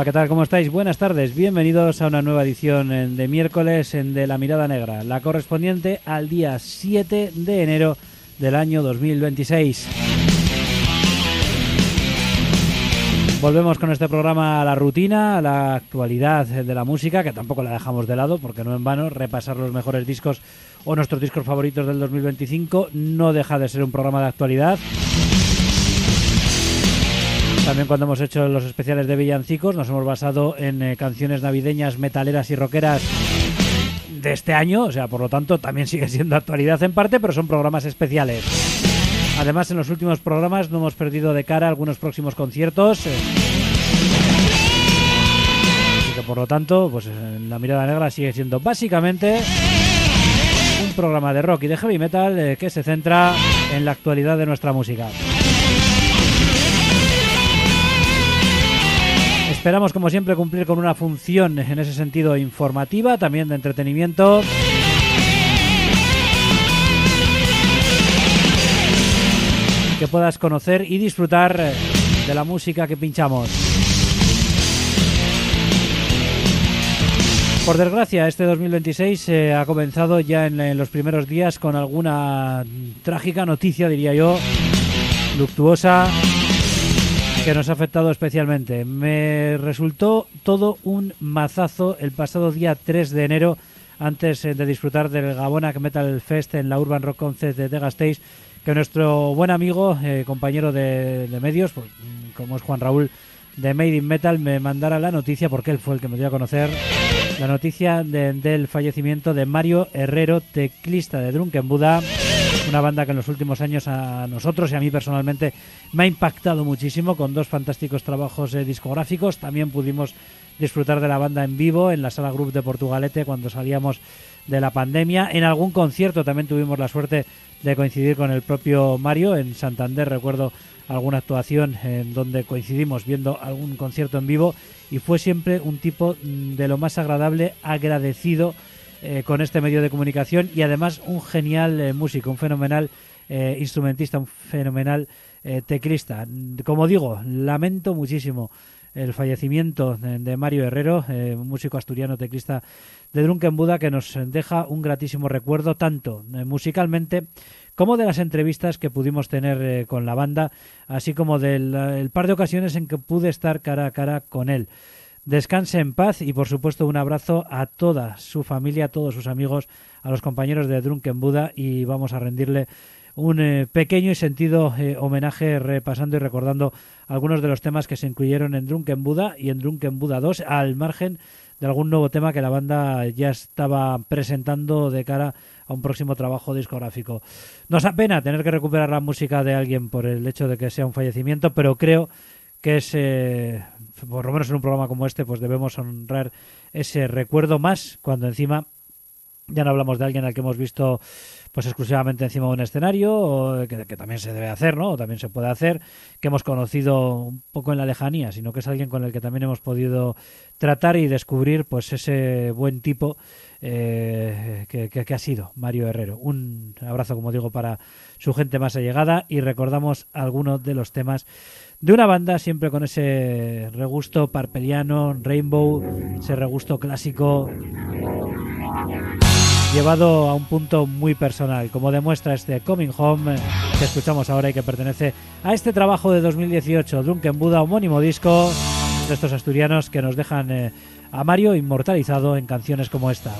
Hola, ¿qué tal? ¿Cómo estáis? Buenas tardes. Bienvenidos a una nueva edición de miércoles en de La Mirada Negra, la correspondiente al día 7 de enero del año 2026. Volvemos con este programa a la rutina, a la actualidad de la música, que tampoco la dejamos de lado, porque no en vano repasar los mejores discos o nuestros discos favoritos del 2025 no deja de ser un programa de actualidad. También cuando hemos hecho los especiales de villancicos nos hemos basado en eh, canciones navideñas, metaleras y rockeras de este año, o sea, por lo tanto también sigue siendo actualidad en parte, pero son programas especiales. Además, en los últimos programas no hemos perdido de cara algunos próximos conciertos. eh, Así que por lo tanto, pues la mirada negra sigue siendo básicamente un programa de rock y de heavy metal eh, que se centra en la actualidad de nuestra música. Esperamos, como siempre, cumplir con una función en ese sentido informativa, también de entretenimiento. Que puedas conocer y disfrutar de la música que pinchamos. Por desgracia, este 2026 eh, ha comenzado ya en los primeros días con alguna trágica noticia, diría yo, luctuosa, que nos ha afectado especialmente. Me resultó todo un mazazo el pasado día 3 de enero, antes eh, de disfrutar del Gabonac Metal Fest en la Urban Rock Concert de Gasteiz, que nuestro buen amigo, eh, compañero de, de medios, pues, mm, como es Juan Raúl de Made in Metal, me mandara la noticia, porque él fue el que me dio a conocer, la noticia de- del fallecimiento de Mario Herrero, teclista de Drunken Buddha, una banda que en los últimos años a nosotros y a mí personalmente me ha impactado muchísimo con dos fantásticos trabajos eh, discográficos. También pudimos disfrutar de la banda en vivo en la sala Group de Portugalete cuando salíamos de la pandemia. En algún concierto también tuvimos la suerte de coincidir con el propio Mario en Santander. Recuerdo alguna actuación en donde coincidimos viendo algún concierto en vivo y fue siempre un tipo mm, de lo más agradable, agradecido eh, con este medio de comunicación y además un genial eh, músico, un fenomenal eh, instrumentista, un fenomenal teclista. Como digo, lamento muchísimo el fallecimiento de, Mario Herrero, músico asturiano teclista de Drunken Buddha que nos deja un gratísimo recuerdo tanto musicalmente como de las entrevistas que pudimos tener con la banda, así como del el par de ocasiones en que pude estar cara a cara con él. Descanse en paz y por supuesto un abrazo a toda su familia, a todos sus amigos, a los compañeros de Drunken Buddha y vamos a rendirle un eh, pequeño y sentido eh, homenaje repasando y recordando algunos de los temas que se incluyeron en Drunken Buddha y en Drunken Buddha 2 al margen de algún nuevo tema que la banda ya estaba presentando de cara a un próximo trabajo discográfico. Nos da pena tener que recuperar la música de alguien por el hecho de que sea un fallecimiento, pero creo que es, eh, por lo menos en un programa como este, pues debemos honrar ese recuerdo más cuando encima Ya no hablamos de alguien al que hemos visto pues exclusivamente encima de un escenario, que, también se debe hacer, ¿no? O también se puede hacer, que hemos conocido un poco en la lejanía, sino que es alguien con el que también hemos podido tratar y descubrir pues ese buen tipo eh, que, que, ha sido Mario Herrero. Un abrazo, como digo, para su gente más allegada y recordamos algunos de los temas de una banda siempre con ese regusto parpeliano, rainbow, ese regusto clásico llevado a un punto muy personal, como demuestra este Coming Home que escuchamos ahora y que pertenece a este trabajo de 2018, Drunken Buddha, homónimo disco de estos asturianos que nos dejan eh, a Mario inmortalizado en canciones como esta.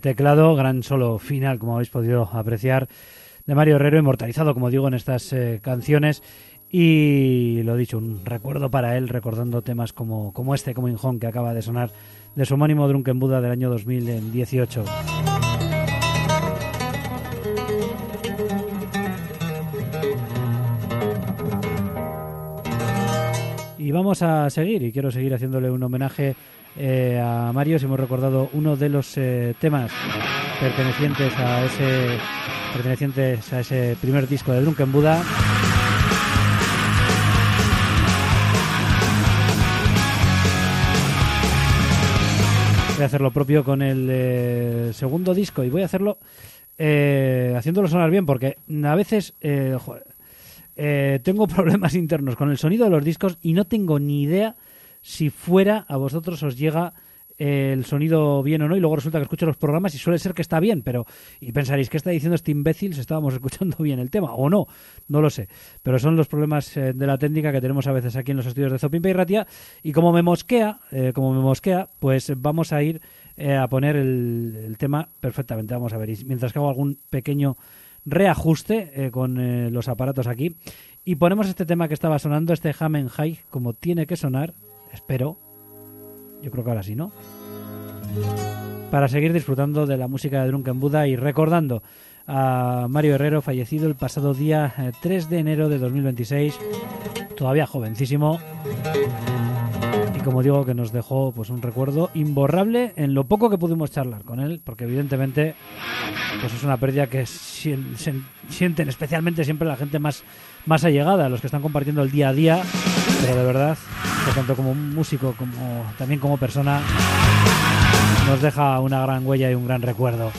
Teclado, gran solo final, como habéis podido apreciar, de Mario Herrero, inmortalizado, como digo, en estas eh, canciones. Y lo dicho, un recuerdo para él, recordando temas como, como este, como Injón, que acaba de sonar de su homónimo Drunken Buddha del año 2018. Y vamos a seguir, y quiero seguir haciéndole un homenaje eh, a Mario, si hemos recordado uno de los eh, temas pertenecientes a ese pertenecientes a ese primer disco de Drunken Buddha. Voy a hacer lo propio con el eh, segundo disco y voy a hacerlo eh, haciéndolo sonar bien porque a veces eh, tengo problemas internos con el sonido de los discos y no tengo ni idea si fuera a vosotros os llega el sonido bien o no y luego resulta que escucho los programas y suele ser que está bien, pero y pensaréis que está diciendo este imbécil si estábamos escuchando bien el tema o no, no lo sé, pero son los problemas eh, de la técnica que tenemos a veces aquí en los estudios de Zopimpe y Ratia y como me mosquea, eh, como me mosquea, pues vamos a ir eh, a poner el, tema perfectamente, vamos a ver, mientras que hago algún pequeño reajuste con los aparatos aquí. Y ponemos este tema que estaba sonando, este Hammond High, como tiene que sonar, espero, yo creo que ahora sí, ¿no? Para seguir disfrutando de la música de Drunken Buddha y recordando a Mario Herrero, fallecido el pasado día 3 eh, de enero de 2026, todavía jovencísimo. Y como digo, que nos dejó pues un recuerdo imborrable en lo poco que pudimos charlar con él, porque evidentemente pues es una pérdida que sienten especialmente siempre la gente más, más allegada, los que están compartiendo el día a día, pero de verdad tanto como músico como también como persona, nos deja una gran huella y un gran recuerdo.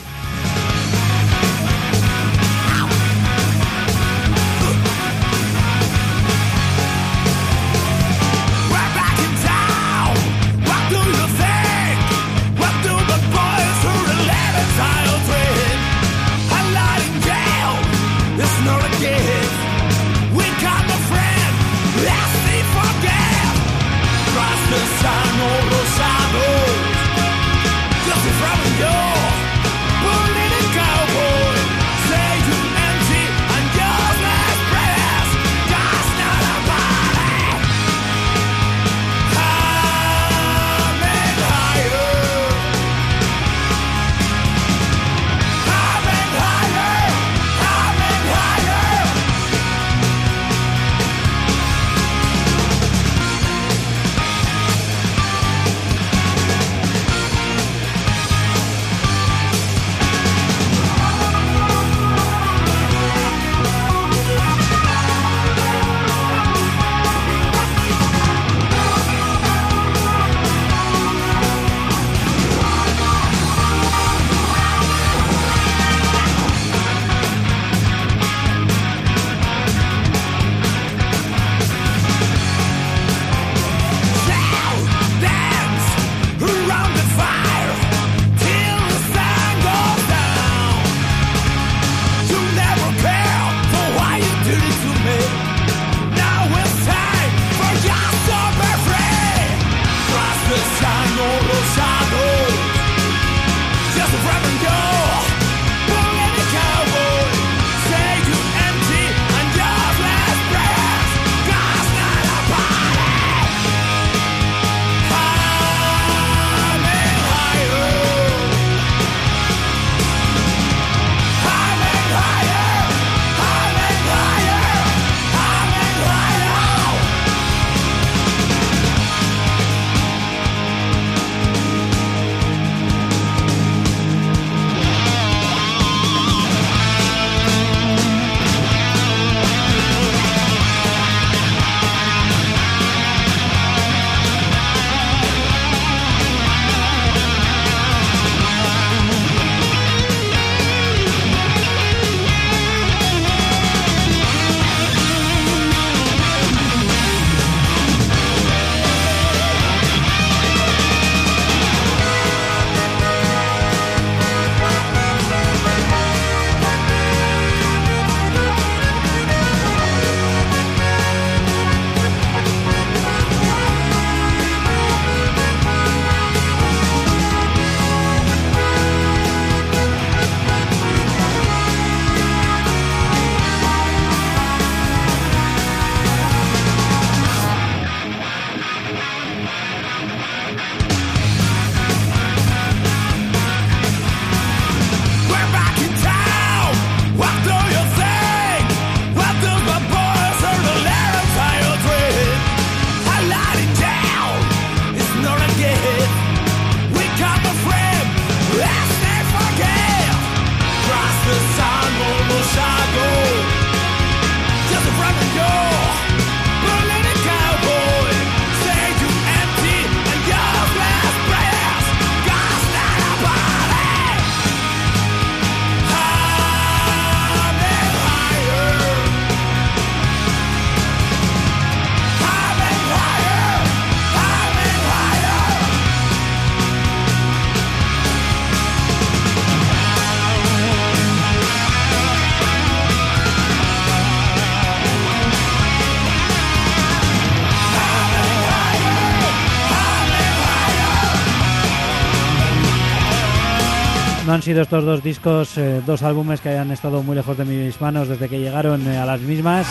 Sido estos dos discos, eh, dos álbumes que hayan estado muy lejos de mis manos desde que llegaron eh, a las mismas.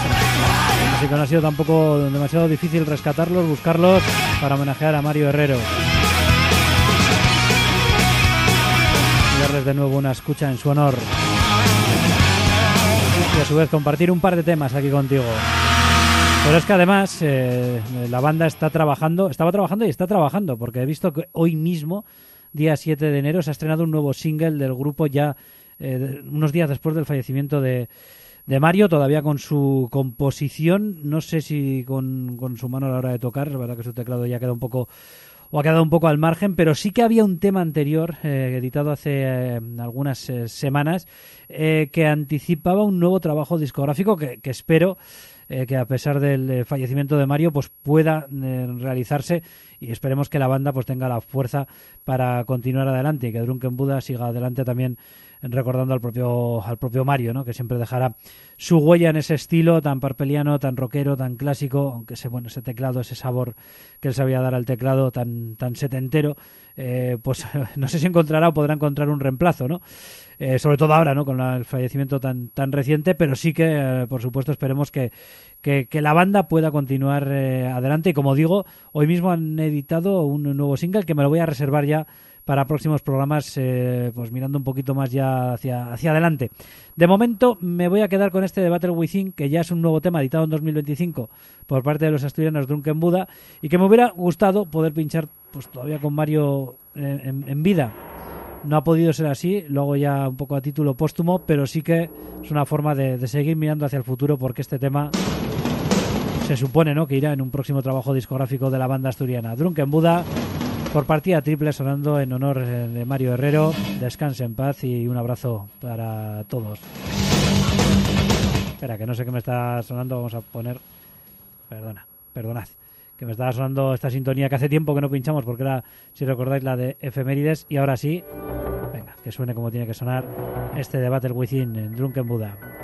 Así que no ha sido tampoco demasiado difícil rescatarlos, buscarlos para homenajear a Mario Herrero. Y darles de nuevo una escucha en su honor. Y a su vez compartir un par de temas aquí contigo. Pero es que además eh, la banda está trabajando, estaba trabajando y está trabajando, porque he visto que hoy mismo día 7 de enero, se ha estrenado un nuevo single del grupo ya eh, unos días después del fallecimiento de, de Mario, todavía con su composición, no sé si con, con su mano a la hora de tocar, la verdad que su teclado ya queda un poco o ha quedado un poco al margen, pero sí que había un tema anterior, eh, editado hace eh, algunas semanas, que anticipaba un nuevo trabajo discográfico que, que espero que a pesar del fallecimiento de Mario, pues pueda realizarse y esperemos que la banda pues tenga la fuerza para continuar adelante y que Drunken Buddha siga adelante también recordando al propio al propio Mario, ¿no? que siempre dejará su huella en ese estilo tan parpeliano, tan rockero, tan clásico, aunque ese bueno, ese teclado, ese sabor que él sabía dar al teclado tan tan setentero, eh, pues no sé si encontrará o podrá encontrar un reemplazo, ¿no? Eh, sobre todo ahora, ¿no? Con el fallecimiento tan, tan reciente, pero sí que, eh, por supuesto, esperemos que, que, la banda pueda continuar eh, adelante. Y como digo, hoy mismo han editado un nuevo single que me lo voy a reservar ya para próximos programas, pues mirando un poquito más ya hacia, hacia adelante. De momento me voy a quedar con este de Battle Within, que ya es un nuevo tema editado en 2025 por parte de los asturianos Drunken Buda, y que me hubiera gustado poder pinchar pues todavía con Mario en vida no ha podido ser así, luego ya un poco a título póstumo, pero sí que es una forma de, seguir mirando hacia el futuro porque este tema se supone ¿no? que irá en un próximo trabajo discográfico de la banda asturiana. Drunken Buda por partida triple sonando en honor de Mario Herrero. Descanse en paz y un abrazo para todos. Espera, que no sé qué me está sonando, vamos a poner... Perdona, perdonad que me estaba sonando esta sintonía que hace tiempo que no pinchamos porque era, si recordáis, la de efemérides y ahora sí, venga, que suene como tiene que sonar este de Battle Within en Drunken Buddha.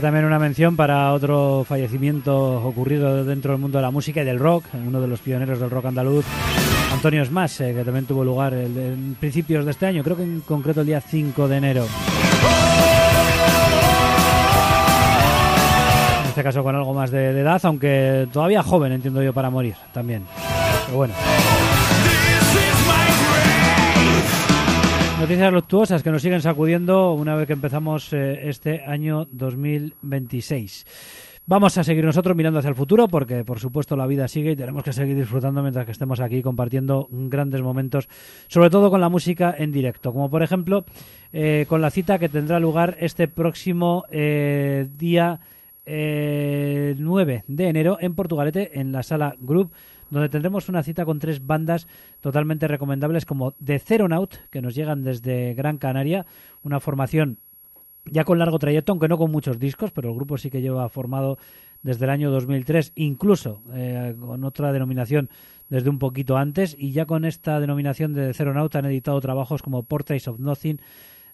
También una mención para otro fallecimiento ocurrido dentro del mundo de la música y del rock, uno de los pioneros del rock andaluz, Antonio Smas, eh, que también tuvo lugar en principios de este año, creo que en concreto el día 5 de enero. En este caso con algo más de edad, aunque todavía joven, entiendo yo, para morir también. Pero bueno. Noticias luctuosas que nos siguen sacudiendo una vez que empezamos eh, este año 2026. Vamos a seguir nosotros mirando hacia el futuro porque, por supuesto, la vida sigue y tenemos que seguir disfrutando mientras que estemos aquí compartiendo grandes momentos, sobre todo con la música en directo, como por ejemplo eh, con la cita que tendrá lugar este próximo eh, día 9 de enero en Portugalete, en la sala Group donde tendremos una cita con tres bandas totalmente recomendables como The Zeronaut, que nos llegan desde Gran Canaria, una formación ya con largo trayecto, aunque no con muchos discos, pero el grupo sí que lleva formado desde el año 2003, incluso eh, con otra denominación desde un poquito antes, y ya con esta denominación de Zeronaut han editado trabajos como Portraits of Nothing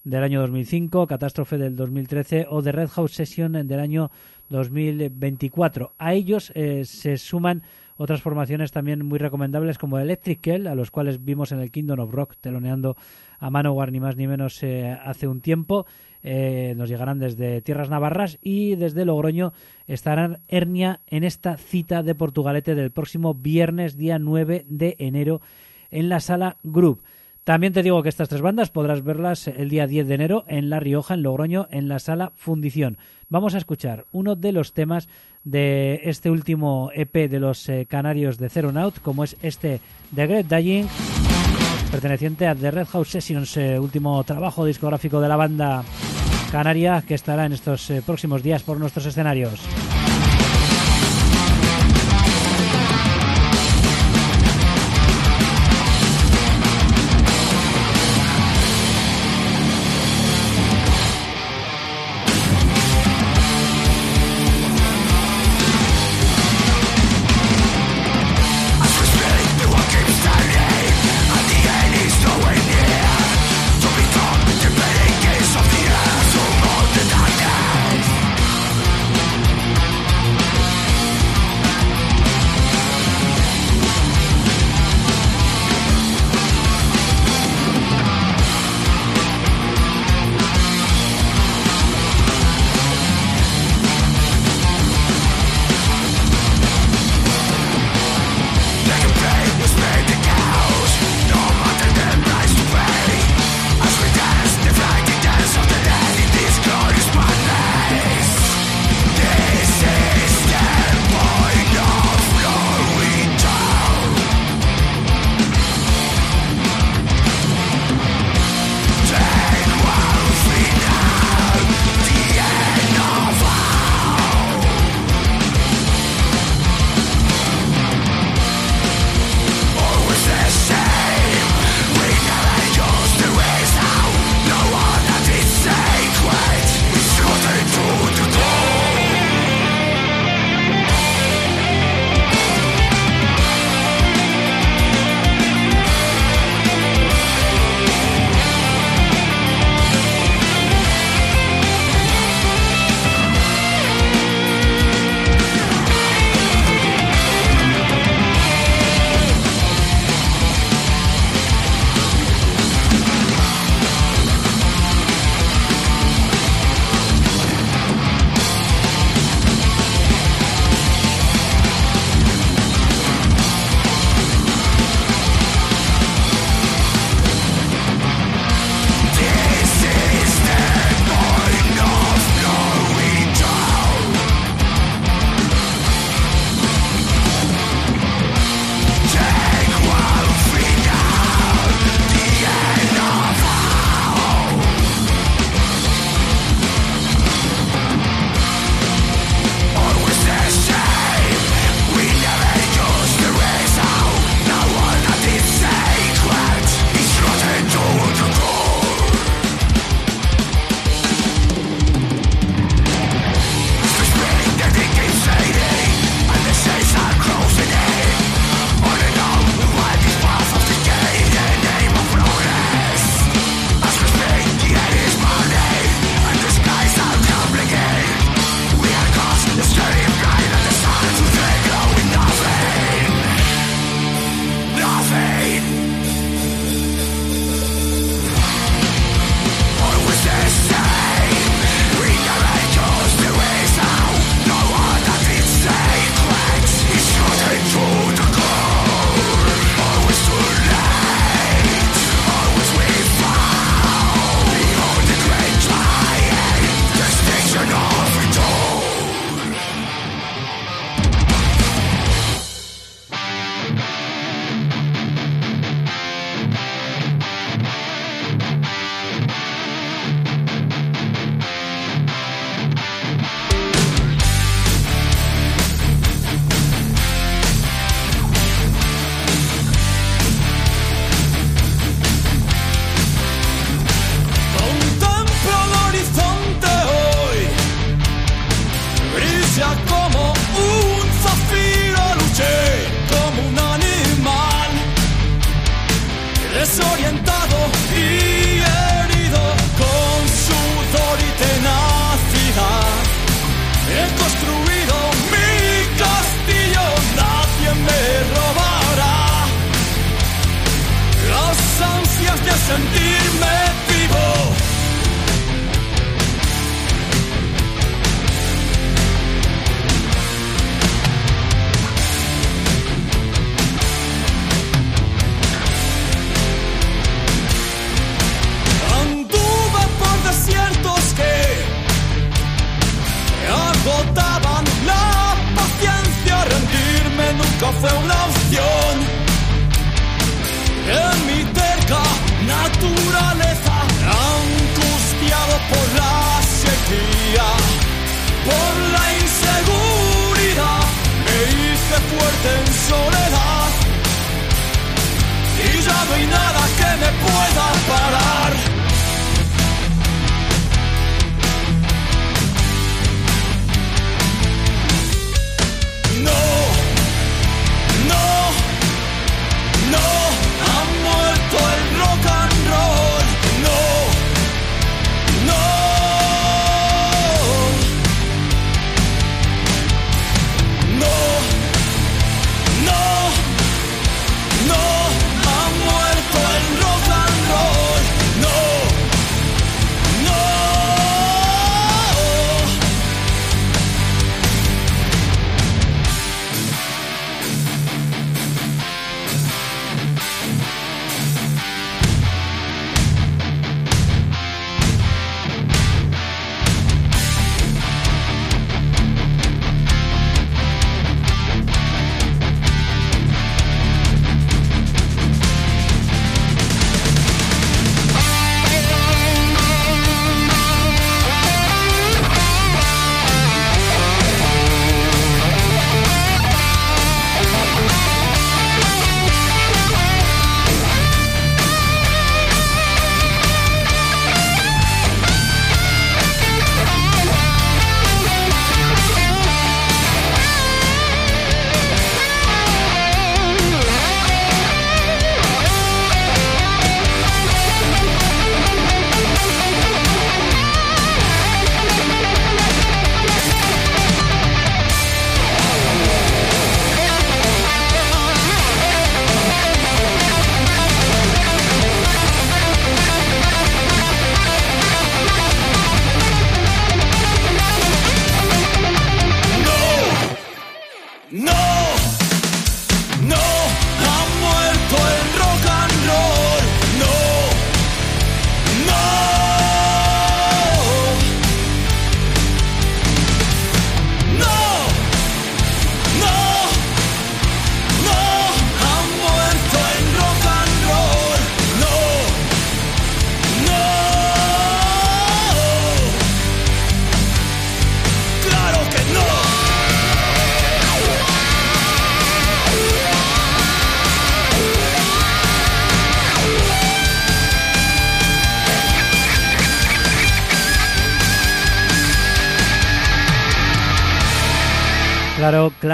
del año 2005, Catástrofe del 2013 o The Red House Session del año 2024. A ellos eh, se suman otras formaciones también muy recomendables como Electric Kell, a los cuales vimos en el Kingdom of Rock teloneando a Manowar ni más ni menos eh, hace un tiempo. Eh, nos llegarán desde Tierras Navarras y desde Logroño estarán Hernia en esta cita de Portugalete del próximo viernes día 9 de enero en la sala Group. También te digo que estas tres bandas podrás verlas el día 10 de enero en La Rioja, en Logroño, en la sala Fundición. Vamos a escuchar uno de los temas de este último EP de los eh, canarios de Zero Naut, como es este The Great Dying, perteneciente a The Red House Sessions, eh, último trabajo discográfico de la banda canaria que estará en estos eh, próximos días por nuestros escenarios.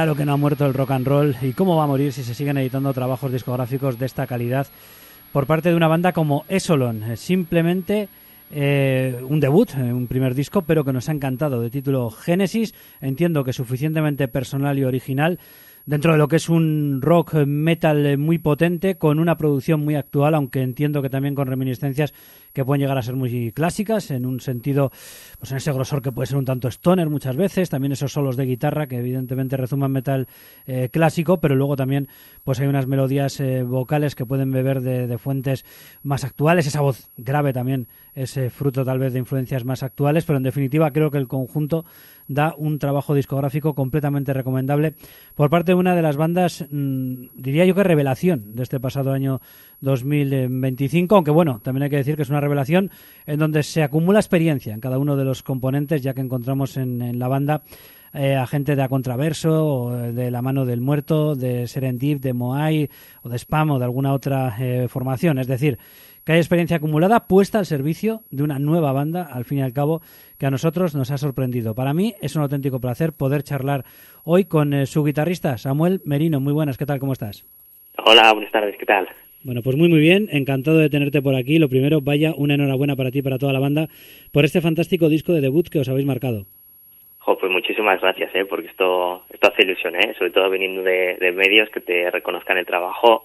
Claro, que no ha muerto el rock and roll. ¿Y cómo va a morir si se siguen editando trabajos discográficos de esta calidad por parte de una banda como Esolon? Eh, Simplemente eh, un debut, un primer disco, pero que nos ha encantado, de título Génesis. Entiendo que suficientemente personal y original dentro de lo que es un rock metal muy potente, con una producción muy actual, aunque entiendo que también con reminiscencias que pueden llegar a ser muy clásicas, en un sentido, pues en ese grosor que puede ser un tanto stoner muchas veces, también esos solos de guitarra que evidentemente rezuman metal eh, clásico, pero luego también pues hay unas melodías eh, vocales que pueden beber de, fuentes más actuales, esa voz grave también es fruto tal vez de influencias más actuales, pero en definitiva creo que el conjunto da un trabajo discográfico completamente recomendable por parte de una de las bandas, mmm, diría yo que revelación de este pasado año 2025, aunque bueno, también hay que decir que es una revelación en donde se acumula experiencia en cada uno de los componentes, ya que encontramos en, en la banda eh, a gente de A Contraverso, o de La Mano del Muerto, de Serendip, de Moai, o de Spam, o de alguna otra eh, formación. Es decir, que hay experiencia acumulada puesta al servicio de una nueva banda, al fin y al cabo, que a nosotros nos ha sorprendido. Para mí es un auténtico placer poder charlar hoy con eh, su guitarrista, Samuel Merino. Muy buenas, ¿qué tal? ¿Cómo estás? Hola, buenas tardes, ¿qué tal? Bueno, pues muy muy bien, encantado de tenerte por aquí. Lo primero, vaya una enhorabuena para ti y para toda la banda por este fantástico disco de debut que os habéis marcado. Pues muchísimas gracias, ¿eh? porque esto, esto hace ilusión, ¿eh? sobre todo viniendo de medios que te reconozcan el trabajo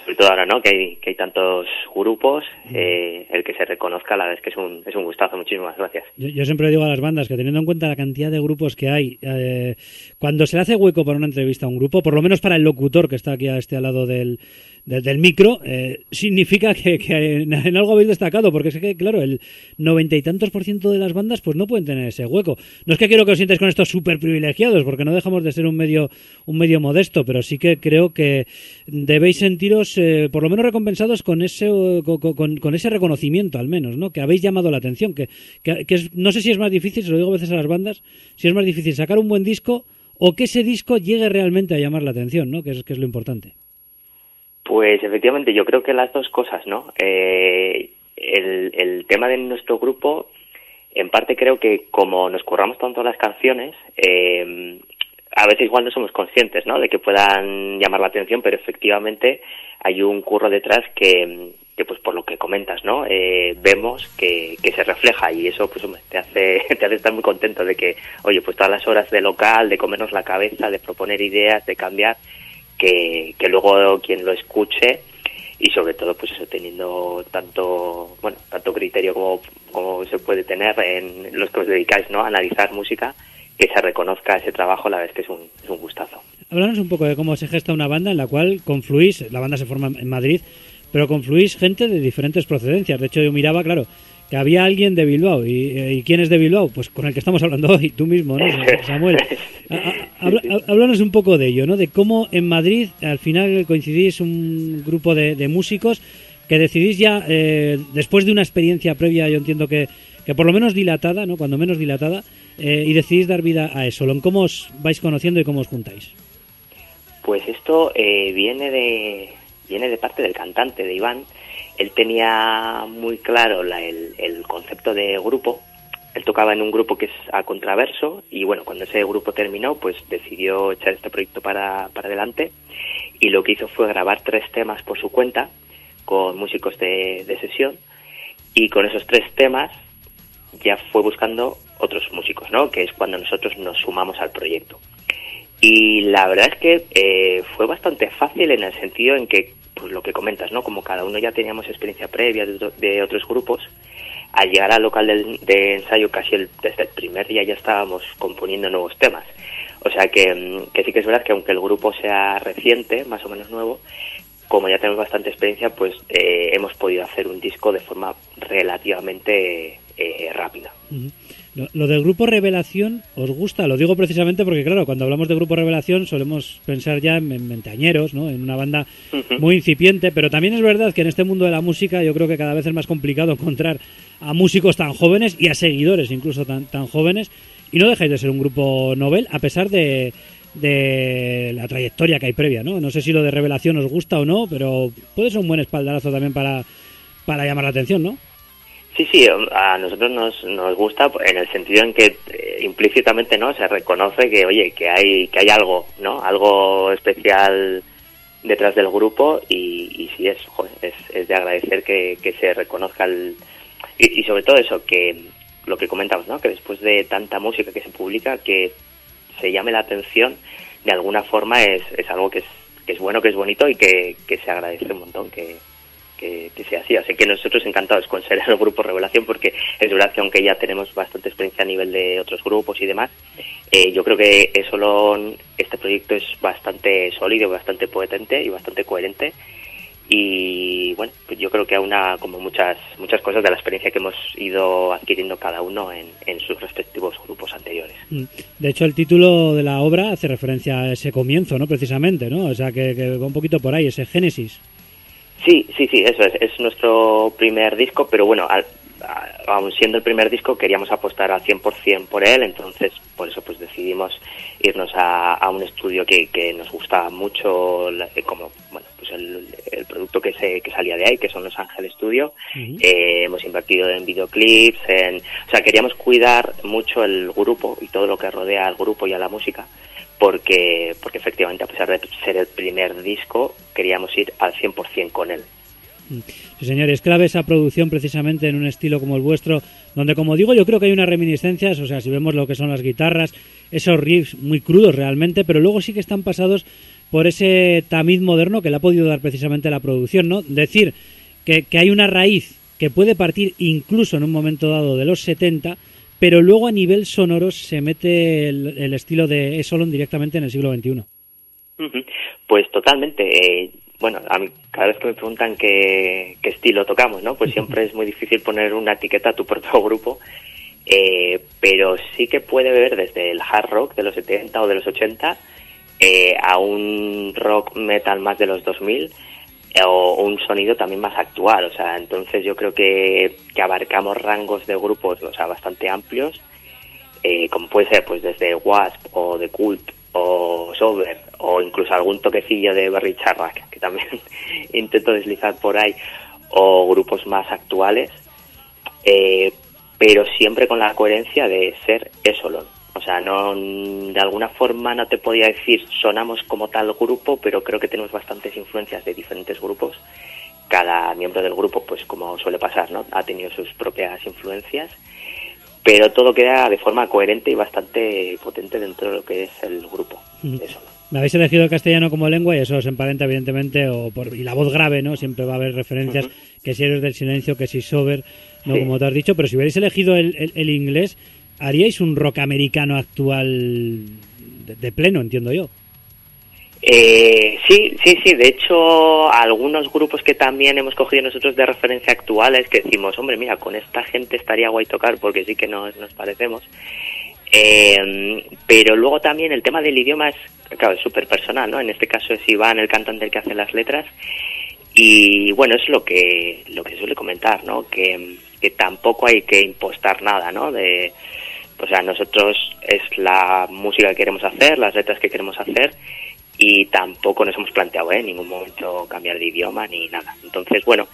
sobre todo ahora no que hay que hay tantos grupos eh, el que se reconozca la verdad es que es un es un gustazo. Muchísimas gracias. Yo, yo siempre digo a las bandas que teniendo en cuenta la cantidad de grupos que hay eh, cuando se le hace hueco para una entrevista a un grupo por lo menos para el locutor que está aquí a este al lado del del, del micro eh, significa que, que en, en, algo habéis destacado porque es que claro el noventa y tantos por ciento de las bandas pues no pueden tener ese hueco. No es que quiero que os sientáis con estos súper privilegiados porque no dejamos de ser un medio un medio modesto pero sí que creo que debéis sentiros eh, por lo menos recompensados con ese con, con, ese reconocimiento al menos no que habéis llamado la atención que, que, no sé si es más difícil se lo digo a veces a las bandas si es más difícil sacar un buen disco o que ese disco llegue realmente a llamar la atención no que es, que es lo importante. Pues efectivamente, yo creo que las dos cosas, ¿no? Eh, el, el tema de nuestro grupo, en parte creo que como nos curramos tanto las canciones, eh, a veces igual no somos conscientes, ¿no? De que puedan llamar la atención, pero efectivamente hay un curro detrás que, que pues por lo que comentas, ¿no? Eh, vemos que, que se refleja y eso pues te hace te hace estar muy contento de que, oye, pues todas las horas de local, de comernos la cabeza, de proponer ideas, de cambiar, que, que luego quien lo escuche y sobre todo pues eso teniendo tanto bueno tanto criterio como, como se puede tener en los que os dedicáis no a analizar música que se reconozca ese trabajo la vez que es un, es un gustazo Háblanos un poco de cómo se gesta una banda en la cual confluís, la banda se forma en Madrid, pero confluís gente de diferentes procedencias. De hecho, yo miraba, claro, que había alguien de Bilbao. ¿Y, eh, ¿y quién es de Bilbao? Pues con el que estamos hablando hoy, tú mismo, ¿no? Samuel. A- a- habla- hab- Háblanos un poco de ello, ¿no? De cómo en Madrid al final coincidís un grupo de, de músicos que decidís ya, eh, después de una experiencia previa, yo entiendo que, que por lo menos dilatada, ¿no? Cuando menos dilatada, eh, y decidís dar vida a eso. ¿En cómo os vais conociendo y cómo os juntáis? Pues esto eh, viene de viene de parte del cantante de Iván. Él tenía muy claro la- el, el concepto de grupo. Él tocaba en un grupo que es a contraverso y bueno, cuando ese grupo terminó, pues decidió echar este proyecto para, para adelante y lo que hizo fue grabar tres temas por su cuenta con músicos de, de sesión y con esos tres temas ya fue buscando otros músicos, ¿no? Que es cuando nosotros nos sumamos al proyecto. Y la verdad es que eh, fue bastante fácil en el sentido en que, pues lo que comentas, ¿no? Como cada uno ya teníamos experiencia previa de, otro- de otros grupos, al llegar al local del- de ensayo casi el- desde el primer día ya estábamos componiendo nuevos temas. O sea que, mm, que sí que es verdad que aunque el grupo sea reciente, más o menos nuevo, como ya tenemos bastante experiencia, pues eh, hemos podido hacer un disco de forma relativamente eh, rápida. Lo, lo del grupo Revelación, ¿os gusta? Lo digo precisamente porque, claro, cuando hablamos de grupo Revelación solemos pensar ya en, en veinteañeros, ¿no? En una banda muy incipiente, pero también es verdad que en este mundo de la música yo creo que cada vez es más complicado encontrar a músicos tan jóvenes y a seguidores incluso tan, tan jóvenes. Y no dejáis de ser un grupo novel, a pesar de, de la trayectoria que hay previa, ¿no? No sé si lo de Revelación os gusta o no, pero puede ser un buen espaldarazo también para, para llamar la atención, ¿no? Sí, sí, a nosotros nos, nos gusta en el sentido en que eh, implícitamente no se reconoce que oye que hay que hay algo, ¿no? Algo especial detrás del grupo y, y sí es, joder, es es de agradecer que, que se reconozca el y, y sobre todo eso que lo que comentamos, ¿no? Que después de tanta música que se publica que se llame la atención de alguna forma es, es algo que es que es bueno, que es bonito y que, que se agradece un montón que que, que sea así. Que nosotros encantados con ser el grupo Revelación porque es verdad que aunque ya tenemos bastante experiencia a nivel de otros grupos y demás, eh, yo creo que lo, este proyecto es bastante sólido, bastante potente y bastante coherente. Y bueno, pues yo creo que aúna como muchas muchas cosas de la experiencia que hemos ido adquiriendo cada uno en, en sus respectivos grupos anteriores. Mm. De hecho, el título de la obra hace referencia a ese comienzo, ¿no? Precisamente, ¿no? O sea, que va un poquito por ahí, ese génesis. Sí, sí, sí, eso es. Es nuestro primer disco, pero bueno, al, a- aun siendo el primer disco, queríamos apostar al 100% por él, entonces por eso pues decidimos irnos a, a un estudio que, que nos gusta mucho, eh, como bueno, pues el, el producto que, se, que salía de ahí, que son Los Ángeles Studio. Eh, hemos invertido en videoclips, en, o sea, queríamos cuidar mucho el grupo y todo lo que rodea al grupo y a la música, porque, porque efectivamente, a pesar de ser el primer disco, queríamos ir al 100% con él. Mm. Sí, señor, es clave esa producción precisamente en un estilo como el vuestro, donde, como digo, yo creo que hay unas reminiscencias, o sea, si vemos lo que son las guitarras, esos riffs muy crudos realmente, pero luego sí que están pasados por ese tamiz moderno que le ha podido dar precisamente la producción, ¿no? Decir que, que hay una raíz que puede partir incluso en un momento dado de los 70, pero luego a nivel sonoro se mete el, estilo de Esolon directamente en el siglo XXI. Pues totalmente. eh, bueno, a mí cada vez que me preguntan qué, estilo tocamos, ¿no? Pues siempre es muy difícil poner una etiqueta a tu propio grupo, eh, pero sí que puede beber desde el hard rock de los 70 o de los 80 eh, a un rock metal más de los 2000 eh, o un sonido también más actual, o sea, entonces yo creo que, abarcamos rangos de grupos, o sea, bastante amplios, eh, como puede ser pues desde Wasp o The Cult o Sober o incluso algún toquecillo de Berry Charrac, que también intento deslizar por ahí, o grupos más actuales, eh, pero siempre con la coherencia de ser Esolon. O sea, no, de alguna forma no te podía decir sonamos como tal grupo, pero creo que tenemos bastantes influencias de diferentes grupos. Cada miembro del grupo, pues como suele pasar, ¿no? Ha tenido sus propias influencias, pero todo queda de forma coherente y bastante potente dentro de lo que es el grupo. Eso. Me habéis elegido el castellano como lengua y eso os emparenta evidentemente, o por, y la voz grave, ¿no? Siempre va a haber referencias, que si eres del silencio, que si sober, ¿no? Sí. Como te has dicho, pero si hubierais elegido el, el- el inglés, haríais un rock americano actual de, pleno, entiendo yo. Eh, sí, sí, sí. De hecho, algunos grupos que también hemos cogido nosotros de referencia actuales que decimos, hombre, mira, con esta gente estaría guay tocar porque sí que nos, nos parecemos. Eh, pero luego también el tema del idioma es, claro, es súper personal, ¿no? En este caso es Iván, el cantante, el que hace las letras. Y bueno, es lo que, lo que suele comentar, ¿no? Que, que tampoco hay que impostar nada, ¿no? De, o sea, nosotros es la música que queremos hacer, las letras que queremos hacer y tampoco nos hemos planteado ¿eh? en ningún momento cambiar de idioma ni nada. Entonces, bueno,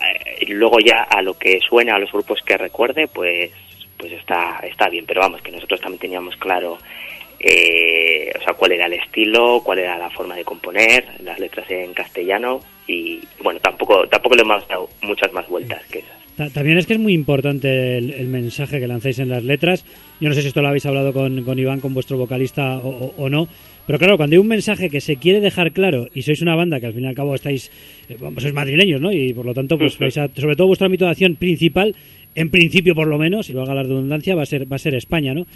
eh, luego ya a lo que suena, a los grupos que recuerde, pues pues está está bien. Pero vamos, que nosotros también teníamos claro eh, o sea, cuál era el estilo, cuál era la forma de componer, las letras en castellano y bueno, tampoco tampoco le hemos dado muchas más vueltas que esas. Ta- También es que es muy importante el, el mensaje que lancéis en las letras. Yo no sé si esto lo habéis hablado con, con Iván, con vuestro vocalista o, o- o no. Pero claro, cuando hay un mensaje que se quiere dejar claro y sois una banda que al fin y al cabo estáis, eh, vamos, sois madrileños, ¿no? Y por lo tanto, pues vais a- sobre todo vuestro ámbito de acción principal, en principio por lo menos, y lo haga la redundancia, va a ser, va a ser España, ¿no?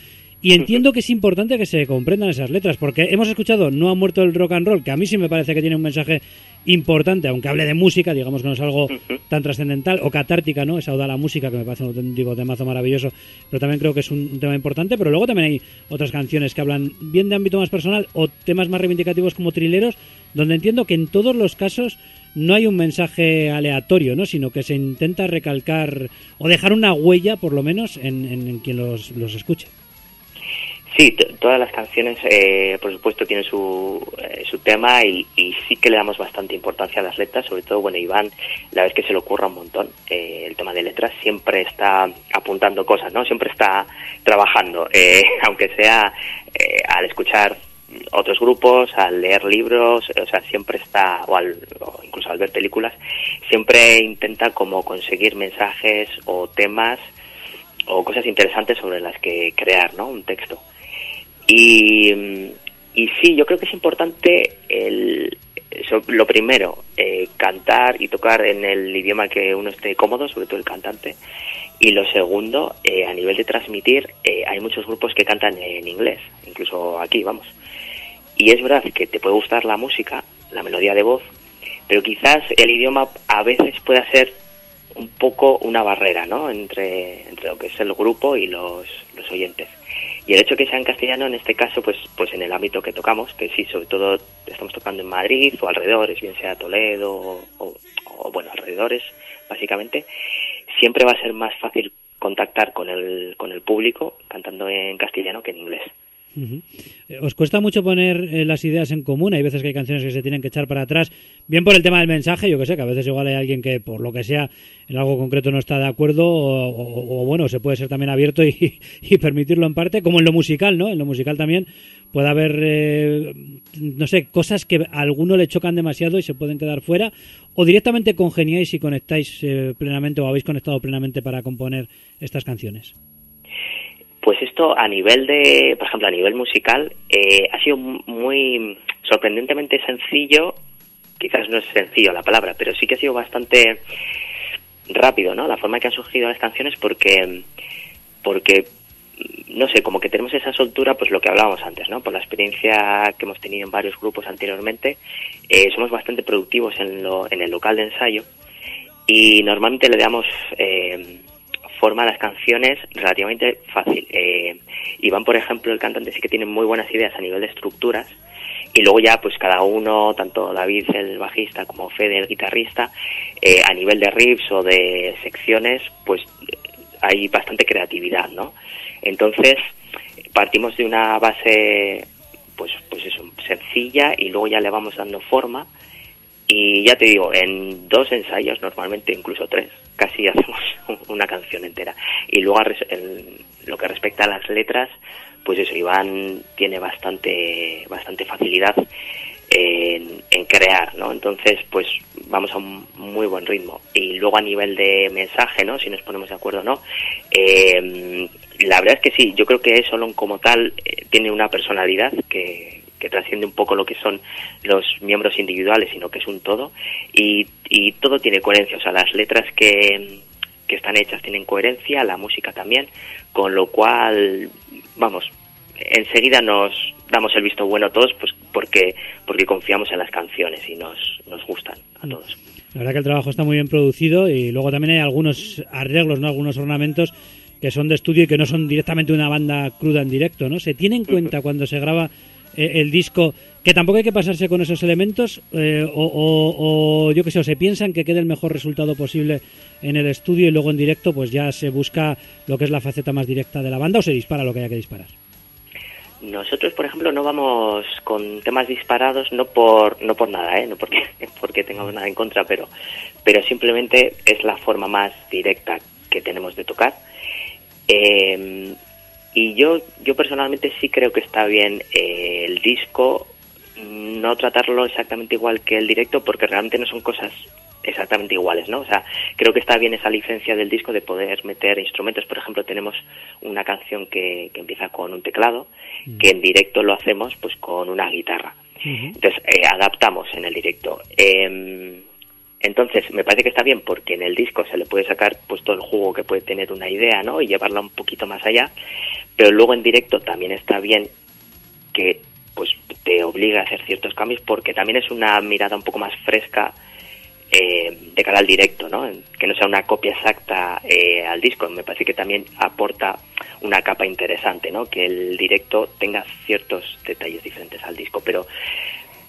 Y entiendo que es importante que se comprendan esas letras, porque hemos escuchado No ha muerto el rock and roll, que a mí sí me parece que tiene un mensaje importante, aunque hable de música, digamos que no es algo tan trascendental o catártica, ¿no? Esa oda a la música, que me parece un auténtico temazo maravilloso, pero también creo que es un, tema importante. Pero luego también hay otras canciones que hablan bien de ámbito más personal o temas más reivindicativos como trileros, donde entiendo que en todos los casos no hay un mensaje aleatorio, ¿no? Sino que se intenta recalcar o dejar una huella, por lo menos, en, en- en quien los, los escuche. Sí, todas las canciones, eh, por supuesto, tienen su, eh, su tema y, y sí que le damos bastante importancia a las letras, sobre todo, bueno, Iván, la vez que se le ocurra un montón, eh, el tema de letras, siempre está apuntando cosas, ¿no? Siempre está trabajando, eh, aunque sea eh, al escuchar otros grupos, al leer libros, o sea, siempre está, o, al, o incluso al ver películas, siempre intenta como conseguir mensajes o temas o cosas interesantes sobre las que crear, ¿no? Un texto. Y, sí, yo creo que es importante el, eso, lo primero, eh, cantar y tocar en el idioma que uno esté cómodo, sobre todo el cantante. Y lo segundo, eh, a nivel de transmitir, eh, hay muchos grupos que cantan en inglés, incluso aquí, vamos. Y es verdad que te puede gustar la música, la melodía de voz, pero quizás el idioma a veces pueda ser un poco una barrera, ¿no? Entre, entre lo que es el grupo y los, los oyentes. Y el hecho que sea en castellano, en este caso, pues, pues en el ámbito que tocamos, que sí, sobre todo estamos tocando en Madrid o alrededores, bien sea Toledo o, o, bueno, alrededores, básicamente, siempre va a ser más fácil contactar con el, con el público cantando en castellano que en inglés. Eh, ¿Os cuesta mucho poner eh, las ideas en común? Hay veces que hay canciones que se tienen que echar para atrás, bien por el tema del mensaje, yo que sé, que a veces igual hay alguien que por lo que sea en algo concreto no está de acuerdo, o, bueno, se puede ser también abierto y, y permitirlo en parte, como en lo musical, ¿no? En lo musical también puede haber, eh, no sé, cosas que a alguno le chocan demasiado y se pueden quedar fuera, o directamente congeniáis y conectáis eh, plenamente o habéis conectado plenamente para componer estas canciones. Pues esto a nivel de, por ejemplo, a nivel musical, eh, ha sido muy sorprendentemente sencillo, quizás no es sencillo la palabra, pero sí que ha sido bastante rápido, ¿no? La forma que han surgido las canciones porque, porque, no sé, como que tenemos esa soltura, pues lo que hablábamos antes, ¿no? Por la experiencia que hemos tenido en varios grupos anteriormente, eh, somos bastante productivos en, lo, en el local de ensayo y normalmente le damos eh, forma las canciones relativamente fácil. Eh, Iván, por ejemplo, el cantante sí que tiene muy buenas ideas a nivel de estructuras y luego ya pues cada uno, tanto David el bajista como Fede el guitarrista, eh, a nivel de riffs o de secciones, pues hay bastante creatividad, ¿no? Entonces partimos de una base pues, pues eso, sencilla y luego ya le vamos dando forma. Y ya te digo, en dos ensayos, normalmente incluso tres, casi hacemos una canción entera. Y luego lo que respecta a las letras, pues eso, Iván tiene bastante, bastante facilidad en, crear, ¿no? Entonces, pues vamos a un muy buen ritmo. Y luego a nivel de mensaje, ¿no? Si nos ponemos de acuerdo, ¿no? Eh, la verdad es que sí, yo creo que Solon como tal eh, tiene una personalidad que, que trasciende un poco lo que son los miembros individuales, sino que es un todo. Y, y todo tiene coherencia, o sea, las letras que, que están hechas tienen coherencia, la música también, con lo cual, vamos, enseguida nos damos el visto bueno a todos pues porque porque confiamos en las canciones y nos, nos gustan a todos. La verdad que el trabajo está muy bien producido y luego también hay algunos arreglos, ¿no? algunos ornamentos que son de estudio y que no son directamente una banda cruda en directo, ¿no? ¿Se tiene en cuenta cuando se graba el disco que tampoco hay que pasarse con esos elementos eh, o, yo que sé, o se piensan que quede el mejor resultado posible en el estudio y luego en directo pues ya se busca lo que es la faceta más directa de la banda o se dispara lo que haya que disparar? Nosotros, por ejemplo, no vamos con temas disparados, no por no por nada, ¿eh? no porque porque tengamos nada en contra, pero pero simplemente es la forma más directa que tenemos de tocar. Eh, y yo yo personalmente sí creo que está bien eh, el disco no tratarlo exactamente igual que el directo porque realmente no son cosas exactamente iguales, ¿no? O sea, creo que está bien esa licencia del disco de poder meter instrumentos. Por ejemplo, tenemos una canción que, que empieza con un teclado, mm. que en directo lo hacemos pues con una guitarra. Entonces, eh, adaptamos en el directo. Eh, entonces, me parece que está bien porque en el disco se le puede sacar pues todo el jugo que puede tener una idea, ¿no? Y llevarla un poquito más allá. Pero luego en directo también está bien que pues te obliga a hacer ciertos cambios porque también es una mirada un poco más fresca eh, de cara al directo, ¿no? Que no sea una copia exacta eh, al disco. Me parece que también aporta una capa interesante, ¿no? Que el directo tenga ciertos detalles diferentes al disco. Pero,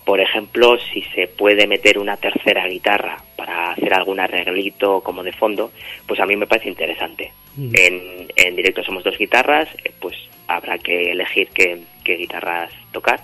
por ejemplo, si se puede meter una tercera guitarra para hacer algún arreglito como de fondo, pues a mí me parece interesante. Mm. En, en directo somos dos guitarras, eh, pues habrá que elegir qué, qué guitarras tocar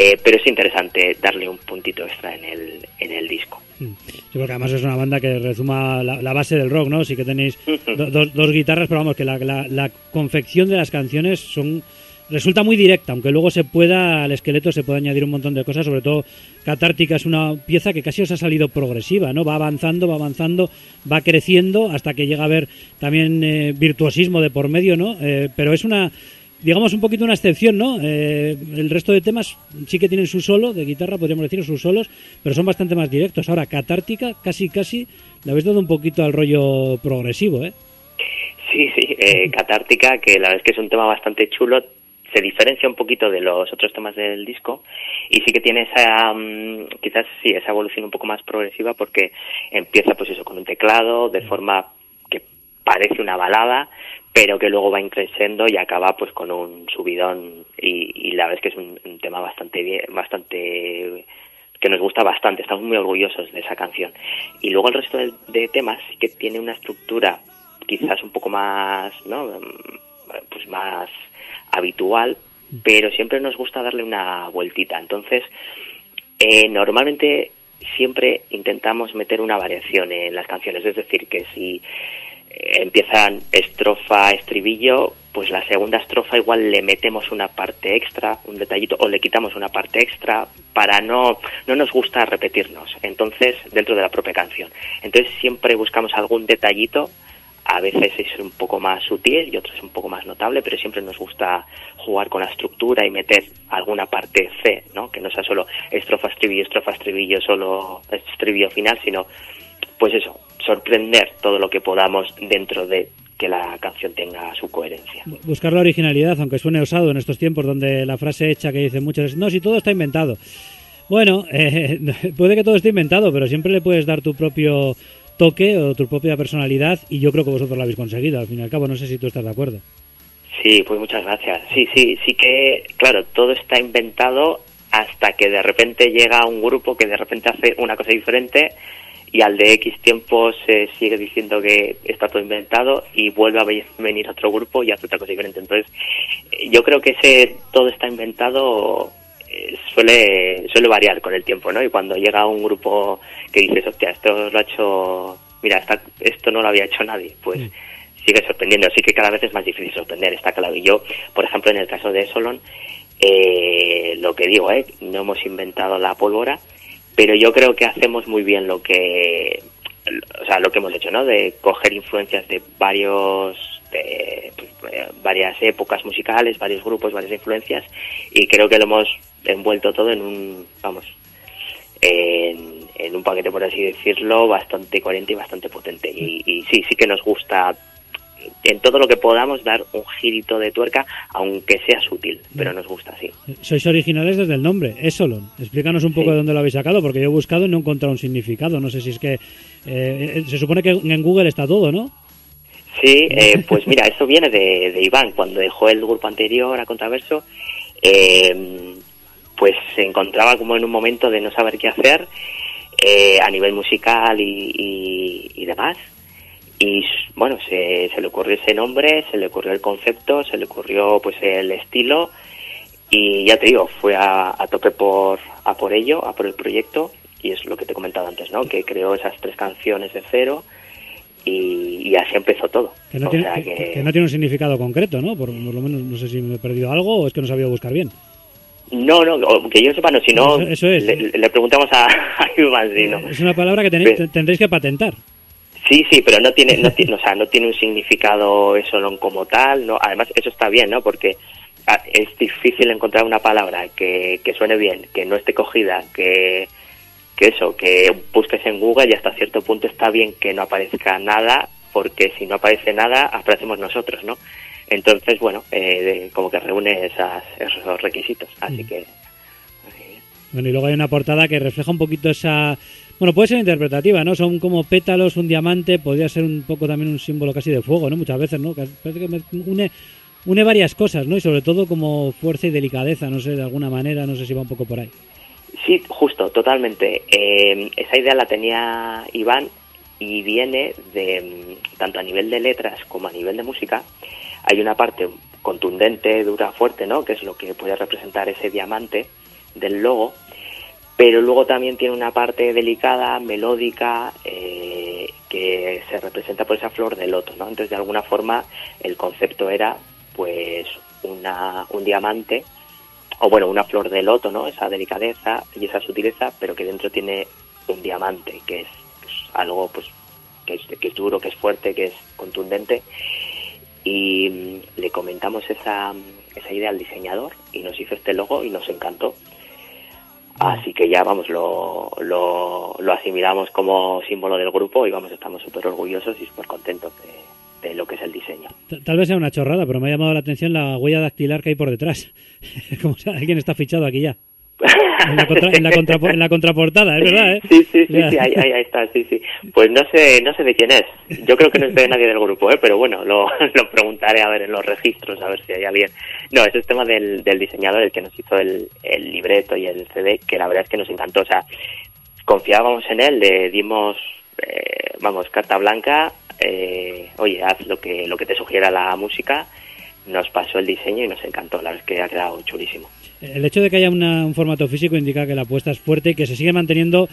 eh, pero es interesante darle un puntito extra en el, en el disco. Mm. Sí, porque además es una banda que resuma la, base del rock, ¿no? Sí que tenéis dos guitarras, pero vamos, que la, la, confección de las canciones son resulta muy directa, aunque luego se pueda, al esqueleto se puede añadir un montón de cosas, sobre todo Catártica es una pieza que casi os ha salido progresiva, ¿no? Va avanzando, va avanzando, va creciendo hasta que llega a haber también eh, virtuosismo de por medio, ¿no? Eh, pero es una digamos, un poquito una excepción, ¿no? Eh, el resto de temas sí que tienen su solo de guitarra, podríamos decir, sus solos, pero son bastante más directos. Ahora, Catártica, casi, casi, le habéis dado un poquito al rollo progresivo, ¿eh? Sí, sí, eh, Catártica, que la verdad es que es un tema bastante chulo, se diferencia un poquito de los otros temas del disco y sí que tiene esa mm, quizás sí esa evolución un poco más progresiva porque empieza pues eso con un teclado de forma que parece una balada pero que luego va increciendo y acaba pues con un subidón y, la verdad es que es un, tema bastante bien, bastante que nos gusta bastante, estamos muy orgullosos de esa canción. Y luego el resto de, temas sí que tiene una estructura quizás un poco más, ¿no? Pues más habitual, pero siempre nos gusta darle una vueltita. Entonces, eh, normalmente siempre intentamos meter una variación en las canciones, es decir, que si empiezan estrofa, estribillo, pues la segunda estrofa igual le metemos una parte extra, un detallito, o le quitamos una parte extra para no, no nos gusta repetirnos, entonces, dentro de la propia canción. Entonces siempre buscamos algún detallito, a veces es un poco más sutil y otros un poco más notable, pero siempre nos gusta jugar con la estructura y meter alguna parte C, ¿no? Que no sea solo estrofa, estribillo, estrofa, estribillo, solo estribillo final, sino, pues eso, sorprender todo lo que podamos dentro de que la canción tenga su coherencia. Buscar la originalidad, aunque suene osado en estos tiempos donde la frase hecha que dicen muchos es, no, si todo está inventado. Bueno, eh, puede que todo esté inventado, pero siempre le puedes dar tu propio toque o tu propia personalidad y yo creo que vosotros lo habéis conseguido, al fin y al cabo, no sé si tú estás de acuerdo. Sí, pues muchas gracias. Sí, sí, sí que, claro, todo está inventado hasta que de repente llega un grupo que de repente hace una cosa diferente y al de X tiempo se sigue diciendo que está todo inventado y vuelve a venir otro grupo y hace otra cosa diferente. Entonces, yo creo que ese todo está inventado suele, suele variar con el tiempo, ¿no? Y cuando llega un grupo que dices, hostia, esto lo ha hecho, mira, esta- esto no lo había hecho nadie, pues Mm. sigue sorprendiendo. Así que cada vez es más difícil sorprender, está claro. Y yo, por ejemplo, en el caso de Solon, eh, lo que digo, ¿eh? No hemos inventado la pólvora, pero yo creo que hacemos muy bien lo que, o sea, lo que hemos hecho, ¿no? De coger influencias de varios, eh, varias épocas musicales, varios grupos, varias influencias, y creo que lo hemos envuelto todo en un, vamos, en, en un paquete, por así decirlo, bastante coherente y bastante potente. Y, y sí, sí que nos gusta en todo lo que podamos dar un girito de tuerca, aunque sea sutil, pero nos gusta así. Sois originales desde el nombre, Esolon. Explícanos un poco Sí. de dónde lo habéis sacado, porque yo he buscado y no he encontrado un significado. No sé si es que... eh, se supone que en Google está todo, ¿no? Sí, eh, pues mira, eso viene de, de Iván. Cuando dejó el grupo anterior a Contraverso, eh, pues se encontraba como en un momento de no saber qué hacer eh, a nivel musical y, y- y demás. Y bueno, se, se le ocurrió ese nombre, se le ocurrió el concepto, se le ocurrió pues el estilo y ya te digo, fue a, a tope por, a por ello, a por el proyecto y es lo que te he comentado antes, ¿no? Que creó esas tres canciones de cero y, y así empezó todo. Que no, O tiene, sea que- no tiene un significado concreto, ¿no? Por, por lo menos no sé si me he perdido algo o es que no sabía buscar bien. No, no, que yo sepa, no, si no, Eso- eso es. le, le preguntamos a, a Iván, si no. Es una palabra que tenéis- tendréis que patentar. Sí, sí, pero no tiene, no tiene, o sea, no tiene un significado eso no como tal, no. Además, eso está bien, ¿no? Porque ah, es difícil encontrar una palabra que, que suene bien, que no esté cogida, que, que eso, que busques en Google y hasta cierto punto está bien que no aparezca nada, porque si no aparece nada, aparecemos nosotros, ¿no? Entonces, bueno, eh, de- como que reúne esas, esos requisitos, así que... eh, Bueno, y luego hay una portada que refleja un poquito esa... Bueno, puede ser interpretativa, ¿no? Son como pétalos, un diamante, podría ser un poco también un símbolo casi de fuego, ¿no? Muchas veces, ¿no? Parece que une, une varias cosas, ¿no? Y sobre todo como fuerza y delicadeza, no sé, de alguna manera, no sé si va un poco por ahí. Sí, justo, totalmente. Eh, esa idea la tenía Iván y viene de, tanto a nivel de letras como a nivel de música, hay una parte contundente, dura, fuerte, ¿no? Que es lo que puede representar ese diamante del logo, pero luego también tiene una parte delicada, melódica, eh, que se representa por esa flor de loto, ¿no? Entonces, de alguna forma, el concepto era, pues, una, un diamante o bueno, una flor de loto, ¿no? Esa delicadeza y esa sutileza, pero que dentro tiene un diamante, que es, que es algo, pues, que es, que es duro, que es fuerte, que es contundente. Y mm, le comentamos esa, esa idea al diseñador y nos hizo este logo y nos encantó. Así que ya, vamos, lo, lo, lo asimilamos como símbolo del grupo y vamos, estamos súper orgullosos y súper contentos de, de lo que es el diseño. Tal vez sea una chorrada, pero me ha llamado la atención la huella dactilar que hay por detrás. como si alguien está fichado aquí ya. En la, contra- en la contrapo- en la contraportada, es verdad, ¿eh? Sí, sí, sí, sí, ahí, ahí, ahí está, sí, sí. Pues no sé, no sé de quién es. Yo creo que no es de nadie del grupo, ¿eh? Pero bueno, lo, lo preguntaré a ver en los registros, a ver si hay alguien. No, ese es tema del, del diseñador, el que nos hizo el, el libreto y el CD, que la verdad es que nos encantó. O sea, confiábamos en él, le dimos, eh, vamos, carta blanca, eh, oye, haz lo que, lo que te sugiera la música, nos pasó el diseño y nos encantó, la verdad es que ha quedado chulísimo. El hecho de que haya una- un formato físico indica que la apuesta es fuerte y que se sigue manteniendo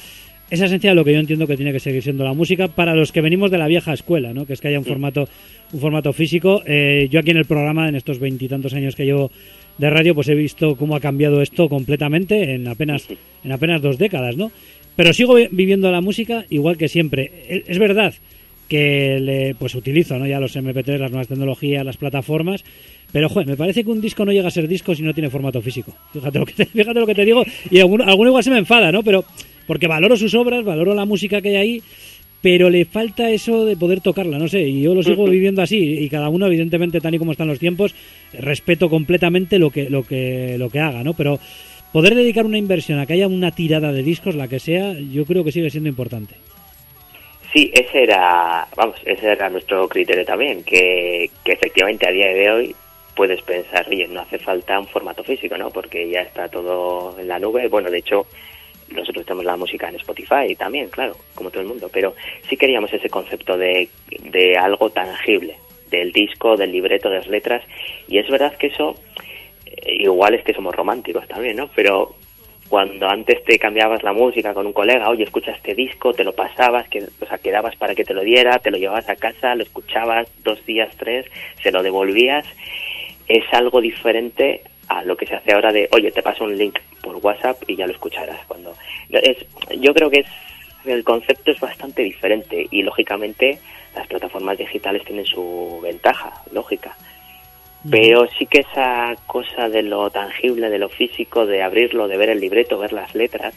esa esencia de lo que yo entiendo que tiene que seguir siendo la música para los que venimos de la vieja escuela, ¿no? Que es que haya un formato, un formato físico. Eh, yo aquí en el programa, en estos veintitantos años que llevo de radio, pues he visto cómo ha cambiado esto completamente en apenas, en apenas dos décadas, ¿no? Pero sigo vi- viviendo la música igual que siempre. E- Es verdad que le, pues utilizo ¿no? ya los MP3, las nuevas tecnologías, las plataformas, pero joder, me parece que un disco no llega a ser disco si no tiene formato físico. Fíjate lo que te, fíjate lo que te digo, y alguno, alguno igual se me enfada, ¿no? Pero porque valoro sus obras, valoro la música que hay ahí, pero le falta eso de poder tocarla, no sé, y yo lo sigo viviendo así, y cada uno, evidentemente, tal y como están los tiempos, respeto completamente lo que, lo que, lo que haga, ¿no? Pero poder dedicar una inversión a que haya una tirada de discos, la que sea, yo creo que sigue siendo importante. Sí, ese era, vamos, ese era nuestro criterio también, que, que efectivamente a día de hoy puedes pensar, oye, no hace falta un formato físico, ¿no? Porque ya está todo en la nube. Bueno, de hecho, nosotros tenemos la música en Spotify también, claro, como todo el mundo, pero sí queríamos ese concepto de, de algo tangible, del disco, del libreto, de las letras, y es verdad que eso eh, igual es que somos románticos también, ¿no? Pero cuando antes te cambiabas la música con un colega, oye, escucha este disco, te lo pasabas, que, o sea, quedabas para que te lo diera, te lo llevabas a casa, lo escuchabas dos días, tres, se lo devolvías, es algo diferente a lo que se hace ahora de, oye, te paso un link por WhatsApp y ya lo escucharás. Cuando es, yo creo que es el concepto es bastante diferente y lógicamente las plataformas digitales tienen su ventaja, lógica. Pero sí que esa cosa de lo tangible, de lo físico, de abrirlo, de ver el libreto, ver las letras,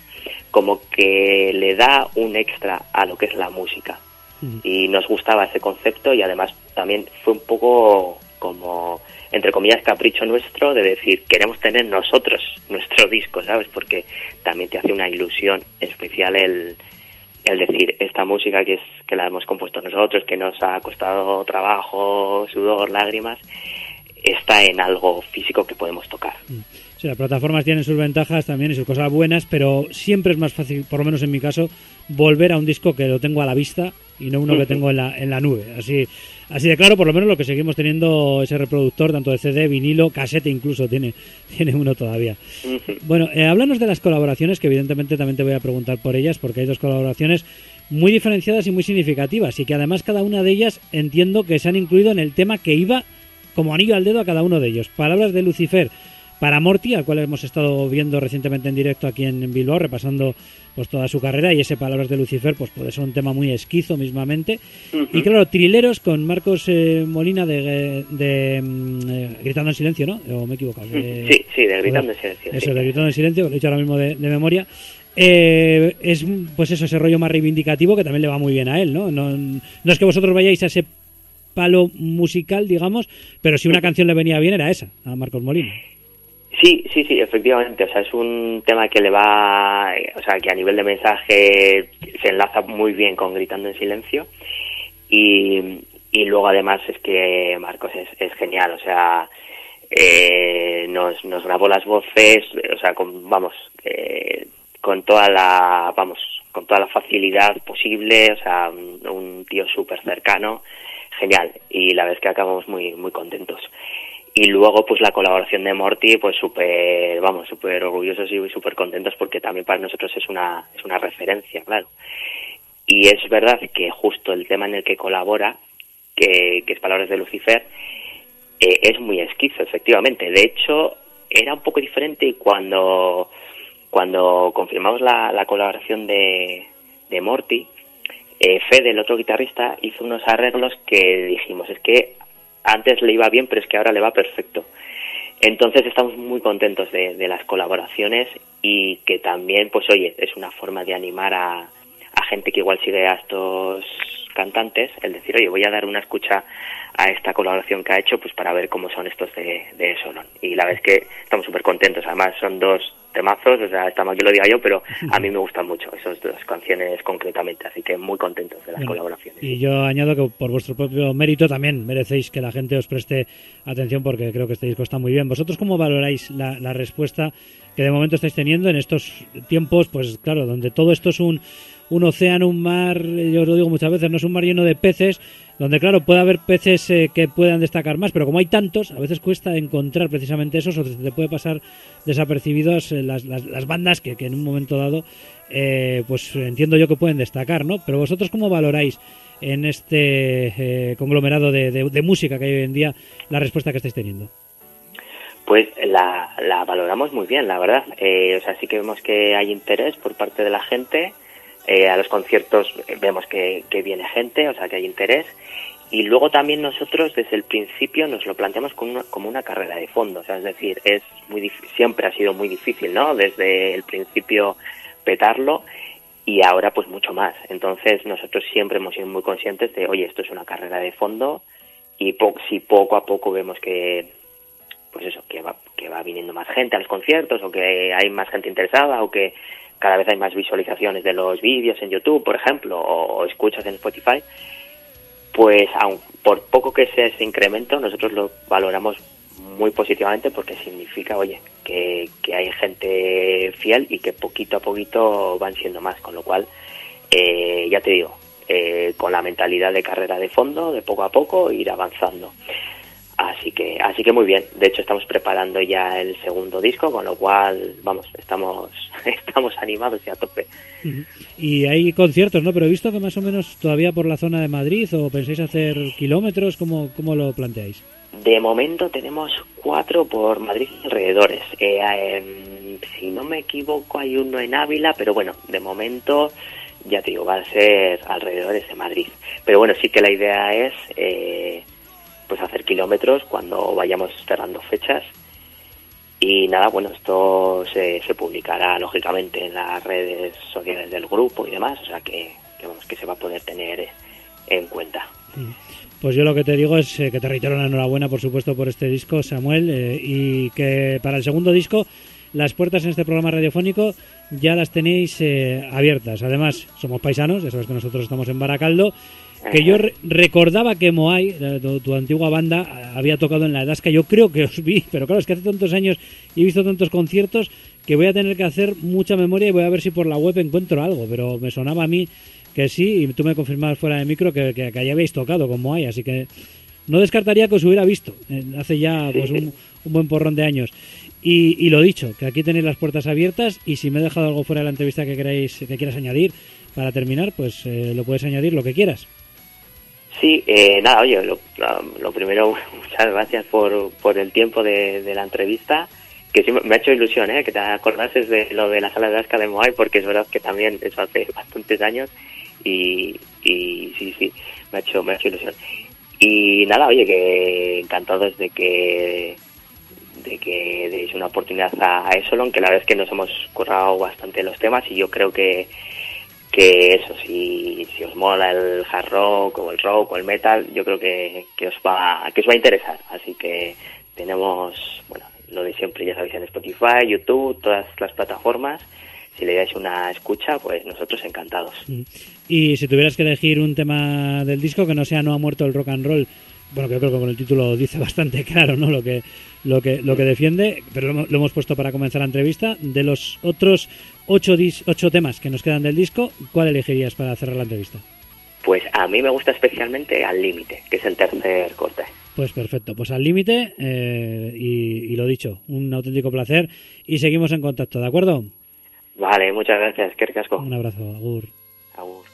como que le da un extra a lo que es la música. Y nos gustaba ese concepto y además también fue un poco como, entre comillas, capricho nuestro de decir, queremos tener nosotros nuestro disco, ¿sabes? Porque también te hace una ilusión especial el, el decir, esta música que, es, que la hemos compuesto nosotros, que nos ha costado trabajo, sudor, lágrimas, está en algo físico que podemos tocar. Sí, las plataformas tienen sus ventajas también y sus cosas buenas, pero siempre es más fácil, por lo menos en mi caso, volver a un disco que lo tengo a la vista y no uno que tengo en la, en la nube. Así, así de claro, por lo menos lo que seguimos teniendo ese reproductor, tanto de CD, vinilo, casete incluso, tiene, tiene uno todavía. Bueno, eh, háblanos de las colaboraciones, que evidentemente también te voy a preguntar por ellas, porque hay dos colaboraciones muy diferenciadas y muy significativas, y que además cada una de ellas entiendo que se han incluido en el tema que iba como anillo al dedo a cada uno de ellos. Palabras de Lucifer para Morty, al cual hemos estado viendo recientemente en directo aquí en Bilbao, repasando pues toda su carrera, y ese Palabras de Lucifer pues puede ser un tema muy esquizo mismamente. Y claro, Trileros con Marcos eh, Molina de, de, mm, eh, Gritando en Silencio, ¿no? ¿O me he equivocado? De- Sí, sí, de Gritando en Silencio, Eso, sí. de Gritando en Silencio, lo he dicho ahora mismo de, de memoria. Eh, es pues eso, ese rollo más reivindicativo que también le va muy bien a él, ¿no? No, no es que vosotros vayáis a ese palo musical, digamos, pero si una canción le venía bien era esa, a Marcos Molina. Sí, sí, sí, efectivamente. O sea, es un tema que le va, o sea, que a nivel de mensaje se enlaza muy bien con Gritando en Silencio. Y, y luego además es que Marcos es, es genial, o sea, eh, nos, nos grabó las voces, o sea, con, vamos, eh, con toda la, vamos, con toda la facilidad posible, o sea, un, un tío súper cercano, genial. Y la verdad es que acabamos muy, muy contentos. Y luego, pues la colaboración de Morty, pues súper, vamos, súper orgullosos y súper contentos porque también para nosotros es una, es una referencia, claro. Y es verdad que justo el tema en el que colabora, que, que es Palabras de Lucifer, eh, es muy esquizo, efectivamente. De hecho, era un poco diferente y cuando, cuando confirmamos la, la colaboración de, de Morty, eh, Fede, el otro guitarrista, hizo unos arreglos que dijimos, es que antes le iba bien, pero es que ahora le va perfecto. Entonces estamos muy contentos de, de las colaboraciones y que también, pues oye, es una forma de animar a, a gente que igual sigue a estos cantantes, el decir, oye, voy a dar una escucha a esta colaboración que ha hecho, pues para ver cómo son estos de, de Solon. Y la verdad es que estamos súper contentos, además son dos temazos, o sea, está mal que lo diga yo, pero a mí me gustan mucho esas dos canciones concretamente, así que muy contentos de las Bueno, colaboraciones. Y yo añado que por vuestro propio mérito también merecéis que la gente os preste atención porque creo que este disco está muy bien. ¿Vosotros cómo valoráis la, la respuesta que de momento estáis teniendo en estos tiempos? Pues claro, donde todo esto es un, un océano, un mar, eh, yo os lo digo muchas veces, no es un mar lleno de peces, donde claro, puede haber peces eh, que puedan destacar más, pero como hay tantos, a veces cuesta encontrar precisamente esos o te puede pasar desapercibidos eh, las, las, las bandas que, que en un momento dado, eh, pues entiendo yo que pueden destacar, ¿no? Pero vosotros cómo valoráis en este eh, conglomerado de, de- de música que hay hoy en día la respuesta que estáis teniendo? Pues la, la valoramos muy bien, la verdad. Eh, o sea, sí que vemos que hay interés por parte de la gente. Eh, a los conciertos vemos que, que viene gente, o sea, que hay interés. Y luego también nosotros desde el principio nos lo planteamos como una, como una carrera de fondo. O sea, es decir, es muy siempre ha sido muy difícil, ¿no? Desde el principio petarlo y ahora pues mucho más. Entonces nosotros siempre hemos sido muy conscientes de, oye, esto es una carrera de fondo y po- si poco a poco vemos que pues eso, que va, que va viniendo más gente a los conciertos o que hay más gente interesada o que cada vez hay más visualizaciones de los vídeos en YouTube, por ejemplo, o, escuchas en Spotify, pues aun por poco que sea ese incremento, nosotros lo valoramos muy positivamente porque significa, oye, que, que hay gente fiel y que poquito a poquito van siendo más, con lo cual, eh, ya te digo, eh, con la mentalidad de carrera de fondo, de poco a poco, ir avanzando. Así que, así que muy bien. De hecho, estamos preparando ya el segundo disco, con lo cual, vamos, estamos, estamos animados y a tope. Y hay conciertos, ¿no? Pero he visto que más o menos todavía por la zona de Madrid o pensáis hacer kilómetros, ¿cómo, cómo lo planteáis? De momento tenemos cuatro por Madrid y alrededores. Eh, em, si no me equivoco, hay uno en Ávila, pero bueno, de momento, ya te digo, va a ser alrededores de Madrid. Pero bueno, sí que la idea es eh, pues hacer kilómetros cuando vayamos cerrando fechas. Y nada, bueno, esto se, publicará lógicamente en las redes sociales del grupo y demás, o sea que, vamos, que se va a poder tener en cuenta. Pues yo lo que te digo es eh, que te reitero la enhorabuena, por supuesto, por este disco, Samuel, eh, y que para el segundo disco las puertas en este programa radiofónico ya las tenéis eh, abiertas. Además, somos paisanos, ya sabes que nosotros estamos en Baracaldo, que yo re- recordaba que Moai, tu, tu antigua banda, había tocado en la Edasca. Yo creo que os vi, pero claro, es que hace tantos años he visto tantos conciertos que voy a tener que hacer mucha memoria y voy a ver si por la web encuentro algo. Pero me sonaba a mí que sí, y tú me confirmabas fuera de micro que, que, que habéis tocado con Moai, así que no descartaría que os hubiera visto eh, hace ya pues, un, buen porrón de años. Y, y lo dicho, que aquí tenéis las puertas abiertas y si me he dejado algo fuera de la entrevista que queráis que quieras añadir para terminar, pues eh, lo puedes añadir lo que quieras. Sí, eh, nada, oye, lo, lo- primero, muchas gracias por, por el tiempo de, de la entrevista, que sí me ha hecho ilusión, ¿eh? que te acordases de lo de la sala de Asca de Moai, porque es verdad que también eso hace bastantes años y, y sí, sí, me ha hecho, me ha hecho ilusión. Y nada, oye, que encantados de que de que deis una oportunidad a, a Esolon, que la verdad es que nos hemos currado bastante los temas y yo creo que que eso, si, si os mola el hard rock o el rock o el metal, yo creo que, que os va que os va a interesar. Así que tenemos, bueno, lo de siempre, ya sabéis, en Spotify, YouTube, todas las plataformas. Si le dais una escucha, pues nosotros encantados. Y si tuvieras que elegir un tema del disco que no sea No ha muerto el rock and roll, bueno, que creo que con el título dice bastante claro, ¿no? Lo que lo que lo que defiende, pero lo, hemos- lo hemos puesto para comenzar la entrevista. De los otros ocho dis- ocho temas que nos quedan del disco, ¿cuál elegirías para cerrar la entrevista? Pues a mí me gusta especialmente Al Límite, que es el tercer corte. Pues perfecto, pues al límite eh, y, y lo dicho, un auténtico placer y seguimos en contacto, ¿de acuerdo? Vale, muchas gracias, que casco. Un abrazo, Agur. Agur.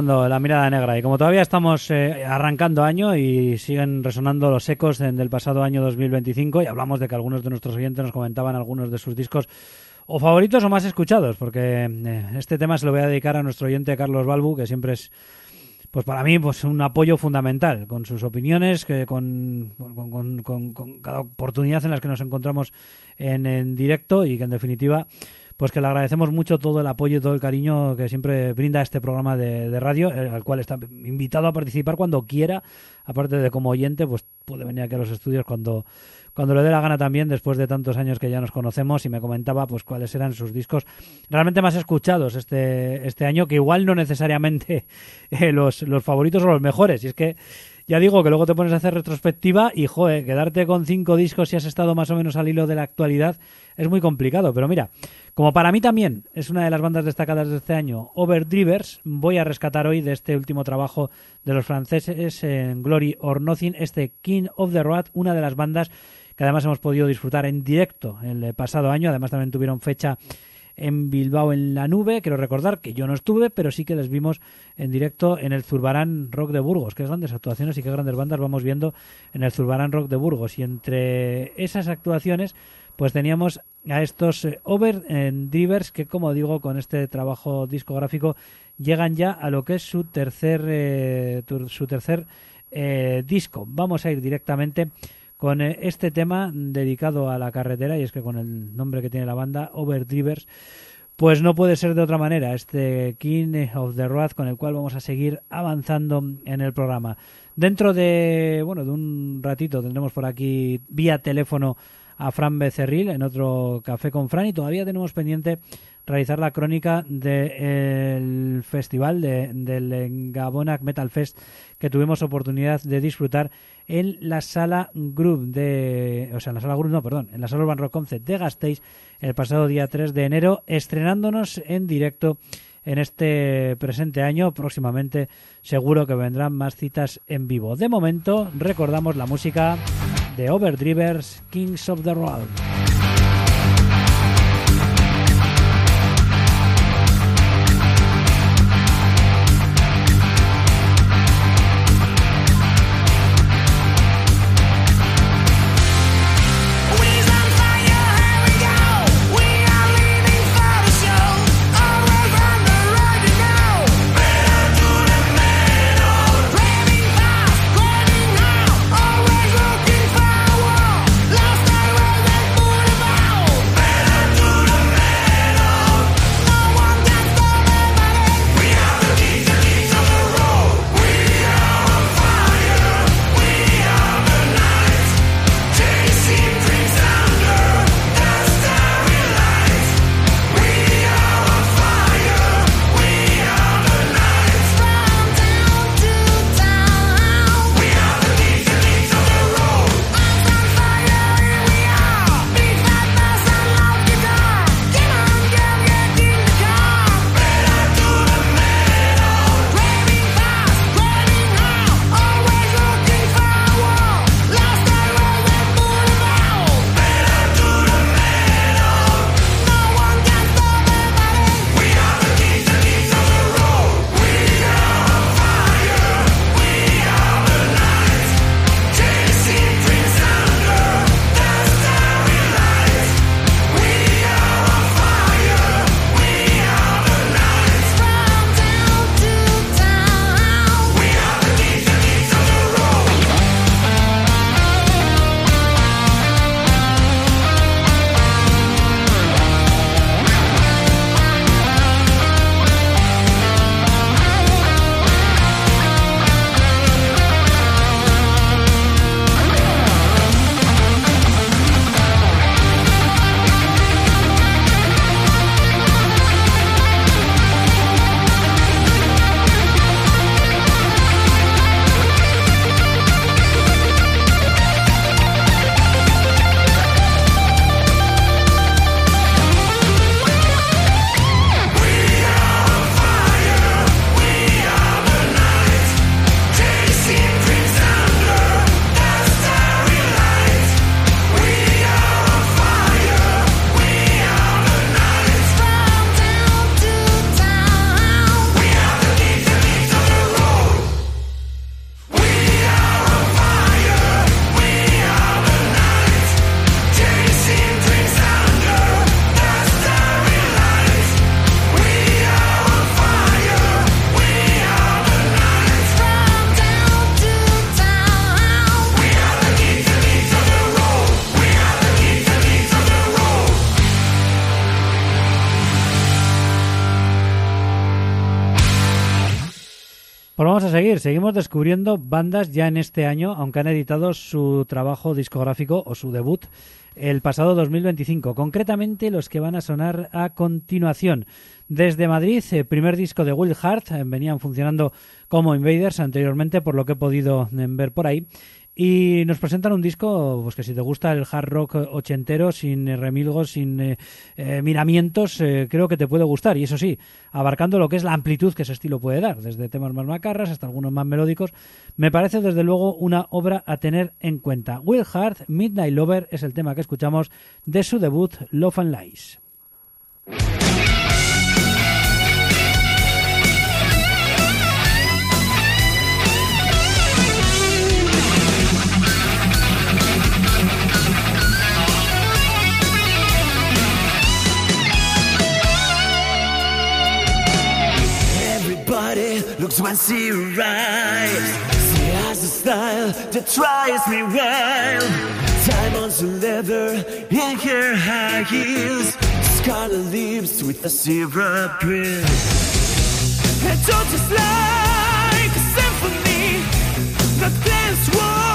La Mirada Negra. Y como todavía estamos eh, arrancando año y siguen resonando los ecos del pasado año 2025 y hablamos de que algunos de nuestros oyentes nos comentaban algunos de sus discos o favoritos o más escuchados, porque eh, este tema se lo voy a dedicar a nuestro oyente Carlos Balbu, que siempre es pues para mí pues un apoyo fundamental con sus opiniones que con, con- con- con- con cada oportunidad en las que nos encontramos en, en directo y que en definitiva pues que le agradecemos mucho todo el apoyo y todo el cariño que siempre brinda este programa de, radio eh, al cual está invitado a participar cuando quiera. Aparte de como oyente pues puede venir aquí a los estudios cuando cuando le dé la gana también después de tantos años que ya nos conocemos y me comentaba pues cuáles eran sus discos realmente más escuchados este este año que igual no necesariamente eh, los, los favoritos o los mejores. Y es que ya digo que luego te pones a hacer retrospectiva y joder, quedarte con cinco discos si has estado más o menos al hilo de la actualidad es muy complicado, pero mira, como para mí también es una de las bandas destacadas de este año, Overdrivers, voy a rescatar hoy de este último trabajo de los franceses en Glory or Nothing, este King of the Road, una de las bandas que además hemos podido disfrutar en directo el pasado año, además también tuvieron fecha en Bilbao en la nube. Quiero recordar que yo no estuve, pero sí que les vimos en directo en el Zurbarán Rock de Burgos. Qué grandes actuaciones y qué grandes bandas vamos viendo en el Zurbarán Rock de Burgos. Y entre esas actuaciones, pues teníamos a estos eh, Over en Drivers que, como digo, con este trabajo discográfico llegan ya a lo que es su tercer, eh, su tercer eh, disco. Vamos a ir directamente con eh, este tema dedicado a la carretera y es que con el nombre que tiene la banda, Overdrivers, pues no puede ser de otra manera este King of the Road con el cual vamos a seguir avanzando en el programa. Dentro de, bueno, de un ratito tendremos por aquí vía teléfono a Fran Becerril en otro café con Fran y todavía tenemos pendiente realizar la crónica del festival de, del Gabonac Metal Fest que tuvimos oportunidad de disfrutar en la sala Groove de, o sea, en la sala Groove, no, perdón, en la sala Urban Rock Concept de Gasteiz el pasado día 3 de enero, estrenándonos en directo en este presente año. Próximamente seguro que vendrán más citas en vivo. De momento, recordamos la música de Overdrivers, Kings of the Road. Seguimos descubriendo bandas ya en este año, aunque han editado su trabajo discográfico o su debut el pasado 2025, concretamente los que van a sonar a continuación. Desde Madrid, el primer disco de Will Hart, eh, venían funcionando como Invaders anteriormente, por lo que he podido eh, ver por ahí. Y nos presentan un disco pues que si te gusta el hard rock ochentero, sin eh, remilgos, sin eh, eh, miramientos, creo que te puede gustar. Y eso sí, abarcando lo que es la amplitud que ese estilo puede dar, desde temas más macarras hasta algunos más melódicos, me parece desde luego una obra a tener en cuenta. Will Hart, Midnight Lover, es el tema que escuchamos de su debut Love and Lies. Looks when she arrives. She has a style that drives me wild. Diamonds and leather in her high heels. Scarlet lips with a grin. And don't just like a symphony. The dance was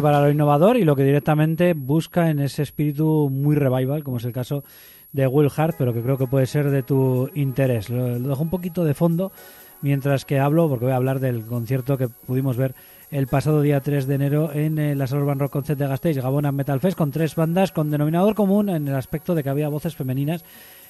Para lo innovador y lo que directamente busca en ese espíritu muy revival, como es el caso de Will Hart, pero que creo que puede ser de tu interés. Lo, lo dejo un poquito de fondo mientras que hablo, porque voy a hablar del concierto que pudimos ver el pasado día 3 de enero en eh, la Sala Urban Rock Concert de Gasteiz, Gabona Metal Fest, con tres bandas con denominador común en el aspecto de que había voces femeninas,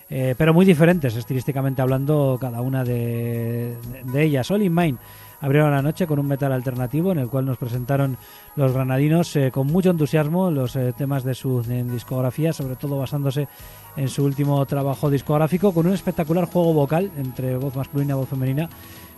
eh, pero muy diferentes estilísticamente hablando cada una de, de ellas. All in Mind abrieron la noche con un metal alternativo en el cual nos presentaron los granadinos eh, con mucho entusiasmo los eh, temas de su discografía, sobre todo basándose en su último trabajo discográfico, con un espectacular juego vocal entre voz masculina y voz femenina,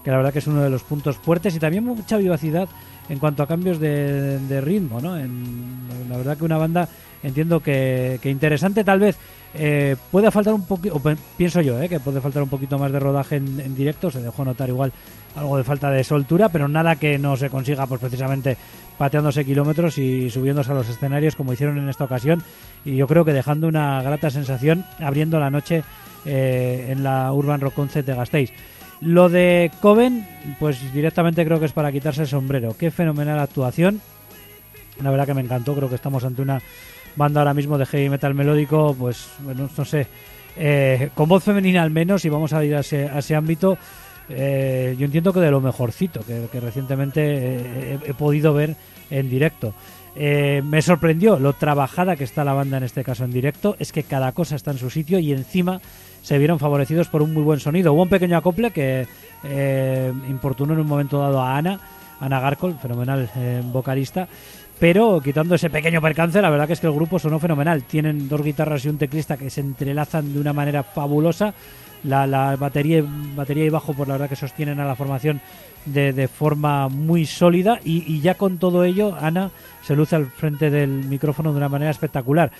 que la verdad que es uno de los puntos fuertes y también mucha vivacidad en cuanto a cambios de, ritmo, ¿no? En- la verdad que una banda entiendo que, interesante tal vez eh, puede faltar un poquito, pienso yo, eh, que puede faltar un poquito más de rodaje en, en directo, se dejó notar igual algo de falta de soltura, pero nada que no se consiga pues precisamente pateándose kilómetros y subiéndose a los escenarios como hicieron en esta ocasión y yo creo que dejando una grata sensación abriendo la noche eh, en la Urban Rock Concert de Gasteiz. Lo de Coven, pues directamente creo que es para quitarse el sombrero. Qué fenomenal actuación. La verdad que me encantó. Creo que estamos ante una banda ahora mismo de heavy metal melódico, pues, bueno, no sé, eh, con voz femenina al menos, y vamos a ir a ese, a ese ámbito. eh, yo entiendo que de lo mejorcito que, recientemente eh, he, he podido ver en directo. Me sorprendió lo trabajada que está la banda en este caso en directo. Es que cada cosa está en su sitio y encima se vieron favorecidos por un muy buen sonido. Hubo un pequeño acople que eh, importunó en un momento dado a Ana, Ana Garcol, fenomenal eh, vocalista. Pero quitando ese pequeño percance, la verdad es que el grupo sonó fenomenal. Tienen dos guitarras y un teclista que se entrelazan de una manera fabulosa. La, la batería, batería y bajo, pues la verdad que sostienen a la formación de, de forma muy sólida. Y ya con todo ello, Ana se luce al frente del micrófono de una manera espectacular.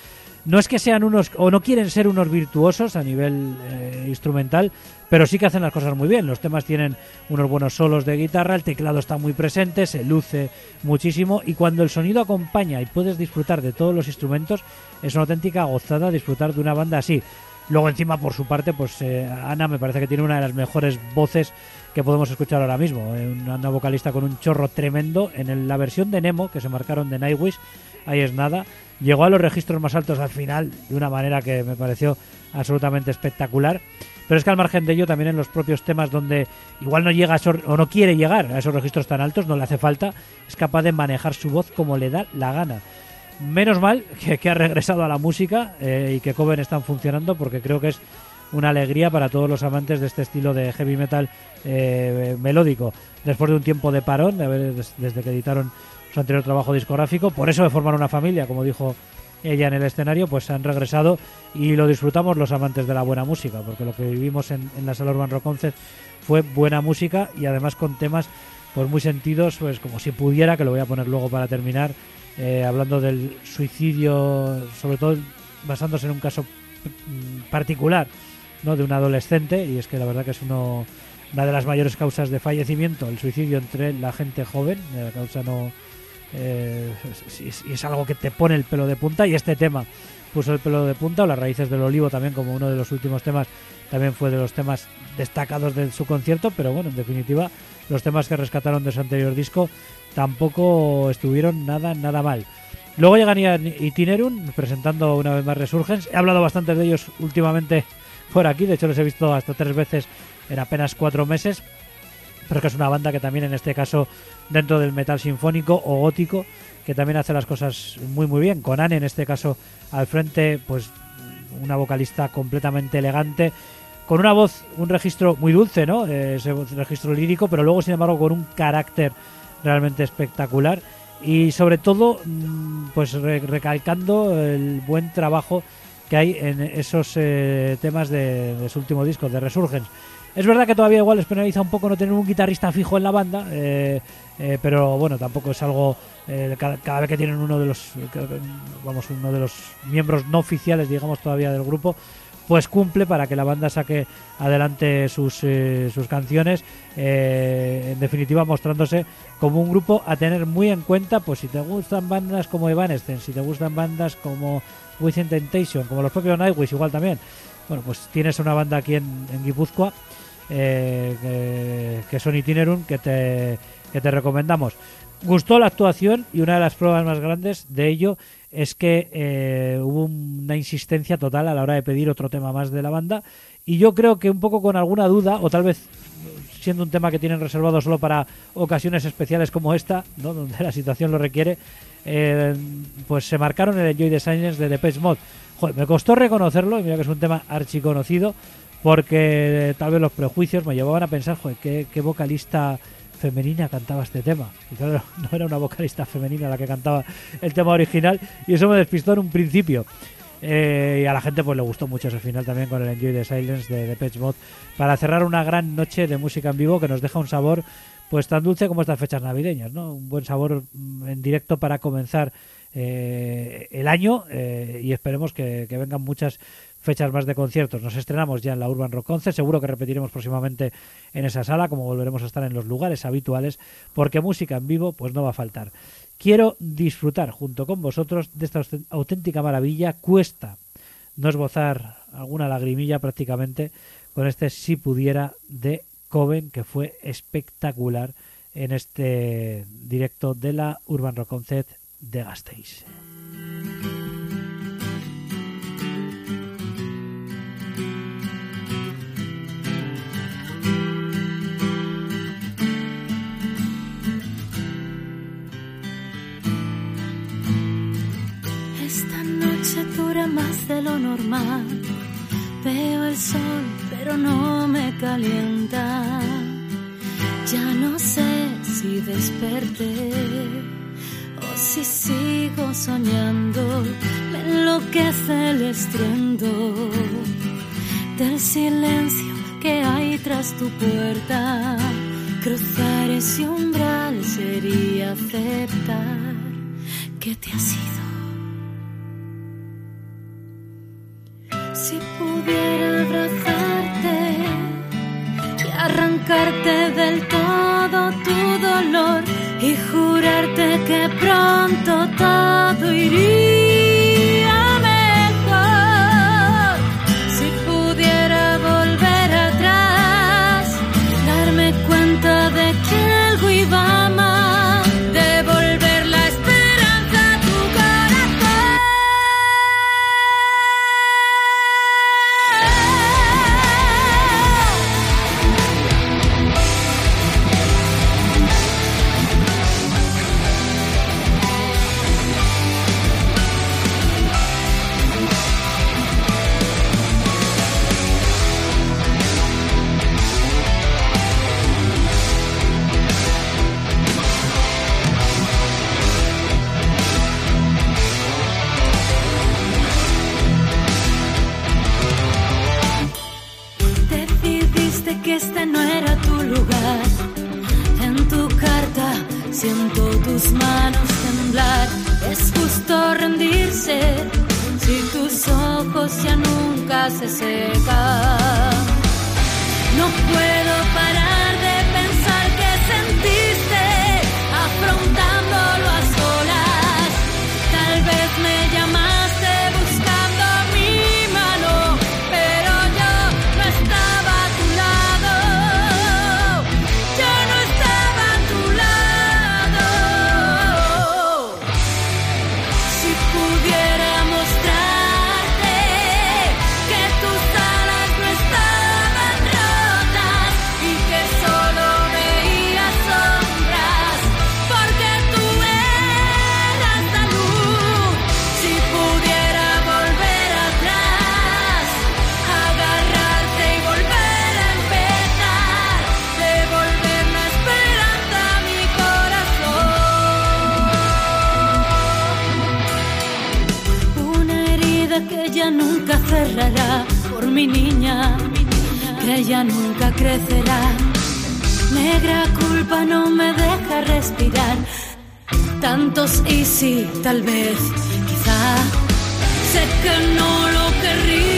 No es que sean unos, o no quieren ser unos virtuosos a nivel eh, instrumental, pero sí que hacen las cosas muy bien. Los temas tienen unos buenos solos de guitarra, el teclado está muy presente, se luce muchísimo y cuando el sonido acompaña y puedes disfrutar de todos los instrumentos, es una auténtica gozada disfrutar de una banda así. Luego encima por su parte, pues eh, Ana me parece que tiene una de las mejores voces que podemos escuchar ahora mismo. Eh, Una, vocalista con un chorro tremendo. En la versión de Nemo que se marcaron de Nightwish, ahí es nada. Llegó a los registros más altos al final de una manera que me pareció absolutamente espectacular. Pero es que al margen de ello, también en los propios temas donde igual no llega a o no quiere llegar a esos registros tan altos, no le hace falta, es capaz de manejar su voz como le da la gana. Menos mal que, ha regresado a la música eh, y que Coven están funcionando porque creo que es una alegría para todos los amantes de este estilo de heavy metal eh, melódico. Después de un tiempo de parón, de haber- des- desde que editaron su anterior trabajo discográfico, por eso de formar una familia, como dijo ella en el escenario, pues han regresado y lo disfrutamos los amantes de la buena música, porque lo que vivimos en, la sala Urban Rock fue buena música y además con temas pues muy sentidos, pues como si pudiera, que lo voy a poner luego para terminar, eh, hablando del suicidio, sobre todo basándose en un caso mm, particular, ¿no? de un adolescente, y es que la verdad que es uno, una de las mayores causas de fallecimiento, el suicidio entre la gente joven, eh, la causa no... eh, es, algo que te pone el pelo de punta y este tema puso el pelo de punta o las raíces del olivo también como uno de los últimos temas también fue de los temas destacados de su concierto pero bueno en definitiva los temas que rescataron de su anterior disco tampoco estuvieron nada nada mal. Luego llegarían Itinerum presentando una vez más Resurgence. He hablado bastante de ellos últimamente por aquí de hecho los he visto hasta tres veces en apenas cuatro meses pero que es una banda que también en este caso dentro del metal sinfónico o gótico que también hace las cosas muy muy bien. Con Anne en este caso al frente pues una vocalista completamente elegante con una voz un registro muy dulce no Eh, ese registro lírico pero luego sin embargo con un carácter realmente espectacular. Y sobre todo mm, pues re- recalcando el buen trabajo que hay en esos eh, temas de, de su último disco de Resurgence es verdad que todavía igual les penaliza un poco no tener un guitarrista fijo en la banda, eh, eh, pero bueno, tampoco es algo eh, cada, vez que tienen uno de los vamos uno de los miembros no oficiales, digamos todavía del grupo, pues cumple para que la banda saque adelante sus, canciones, en definitiva mostrándose como un grupo a tener muy en cuenta, pues si te gustan bandas como Evanescence, si te gustan bandas como Within Temptation, como los propios Nightwish igual también, bueno, pues tienes una banda aquí en Guipúzcoa eh, que, son Itinerum que te, que te recomendamos. Gustó la actuación y una de las pruebas más grandes de ello es que eh, hubo una insistencia total a la hora de pedir otro tema más de la banda y yo creo que un poco con alguna duda o tal vez siendo un tema que tienen reservado solo para ocasiones especiales como esta, ¿no? donde la situación lo requiere, eh, pues se marcaron el Enjoy the Silence de Depeche Mode. Joder, me costó reconocerlo, y mira que es un tema archiconocido, porque tal vez los prejuicios me llevaban a pensar, joder, qué, vocalista femenina cantaba este tema. Y claro, no era una vocalista femenina la que cantaba el tema original, y eso me despistó en un principio. Eh, y a la gente pues le gustó mucho ese final también con el Enjoy the Silence de Depeche Mode para cerrar una gran noche de música en vivo que nos deja un sabor pues tan dulce como estas fechas navideñas, ¿no? Un buen sabor mm, en directo para comenzar eh, el año eh, y esperemos que vengan muchas fechas más de conciertos. Nos estrenamos ya en la Urban Rock Concert, seguro que repetiremos próximamente en esa sala, como volveremos a estar en los lugares habituales, porque música en vivo pues no va a faltar. Quiero disfrutar junto con vosotros de esta auténtica maravilla. Cuesta no esbozar alguna lagrimilla prácticamente con este Si pudiera de Coven, que fue espectacular en este directo de la Urban Rock Concert de Gasteiz. Más de lo normal. Veo el sol, pero no me calienta. Ya no sé si desperté o si sigo soñando. Me enloquece el estruendo del silencio que hay tras tu puerta. Cruzar ese umbral sería aceptar que te has ido. Si pudiera abrazarte y arrancarte del todo tu dolor y jurarte que pronto todo iría este no era tu lugar. En tu carta siento tus manos temblar. Es justo rendirse si tus ojos ya nunca se secan. No puedo ya nunca crecerá. Negra culpa no me deja respirar. Tantos y sí, tal vez, quizá. Sé que no lo querrías,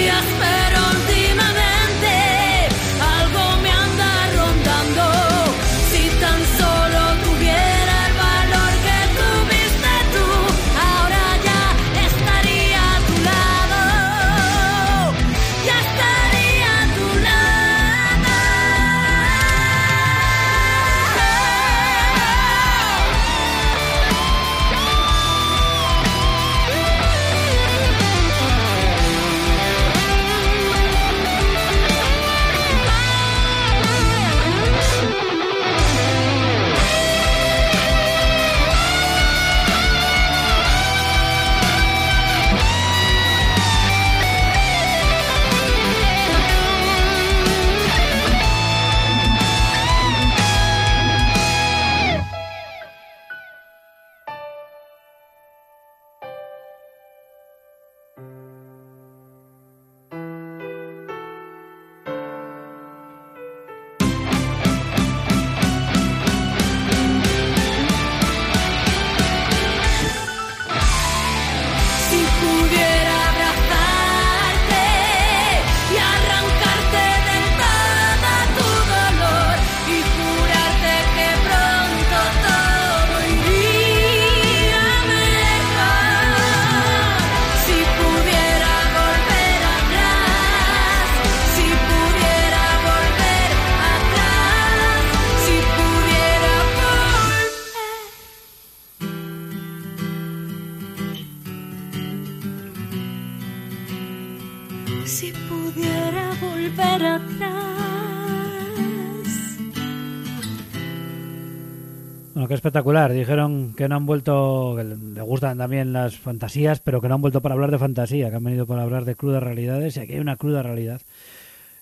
espectacular. Dijeron que no han vuelto, que le gustan también las fantasías, pero que no han vuelto para hablar de fantasía, que han venido para hablar de crudas realidades y aquí hay una cruda realidad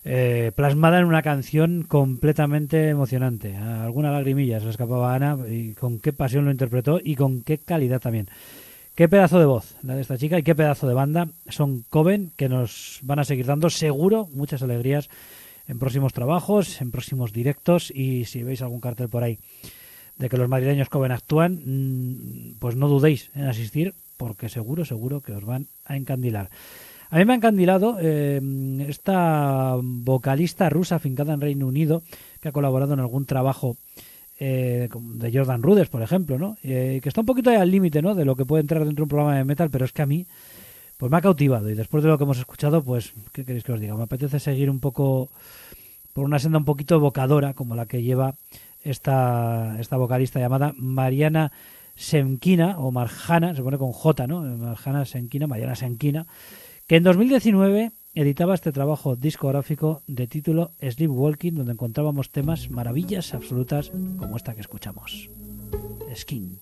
eh, plasmada en una canción completamente emocionante. Alguna lagrimilla se le escapaba Ana y con qué pasión lo interpretó y con qué calidad también. Qué pedazo de voz la de esta chica y qué pedazo de banda. Son Coven que nos van a seguir dando seguro muchas alegrías en próximos trabajos, en próximos directos y si veis algún cartel por ahí de que los madrileños Coven actúan, mm, pues no dudéis en asistir porque seguro, seguro que os van a encandilar. A mí me ha encandilado eh, esta vocalista rusa fincada en Reino Unido que ha colaborado en algún trabajo eh, de Jordan Rudess, por ejemplo, ¿no? Eh, que está un poquito ahí al límite, ¿no? De lo que puede entrar dentro de un programa de metal, pero es que a mí pues me ha cautivado y después de lo que hemos escuchado, pues, ¿qué queréis que os diga? Me apetece seguir un poco por una senda un poquito evocadora como la que lleva esta, esta vocalista llamada Mariana Semkina o Marjana, se pone con J, ¿no? Marjana Semkina, Mariana Semkina, que en 2019 editaba este trabajo discográfico de título Sleepwalking, donde encontrábamos temas maravillas absolutas como esta que escuchamos. Skin.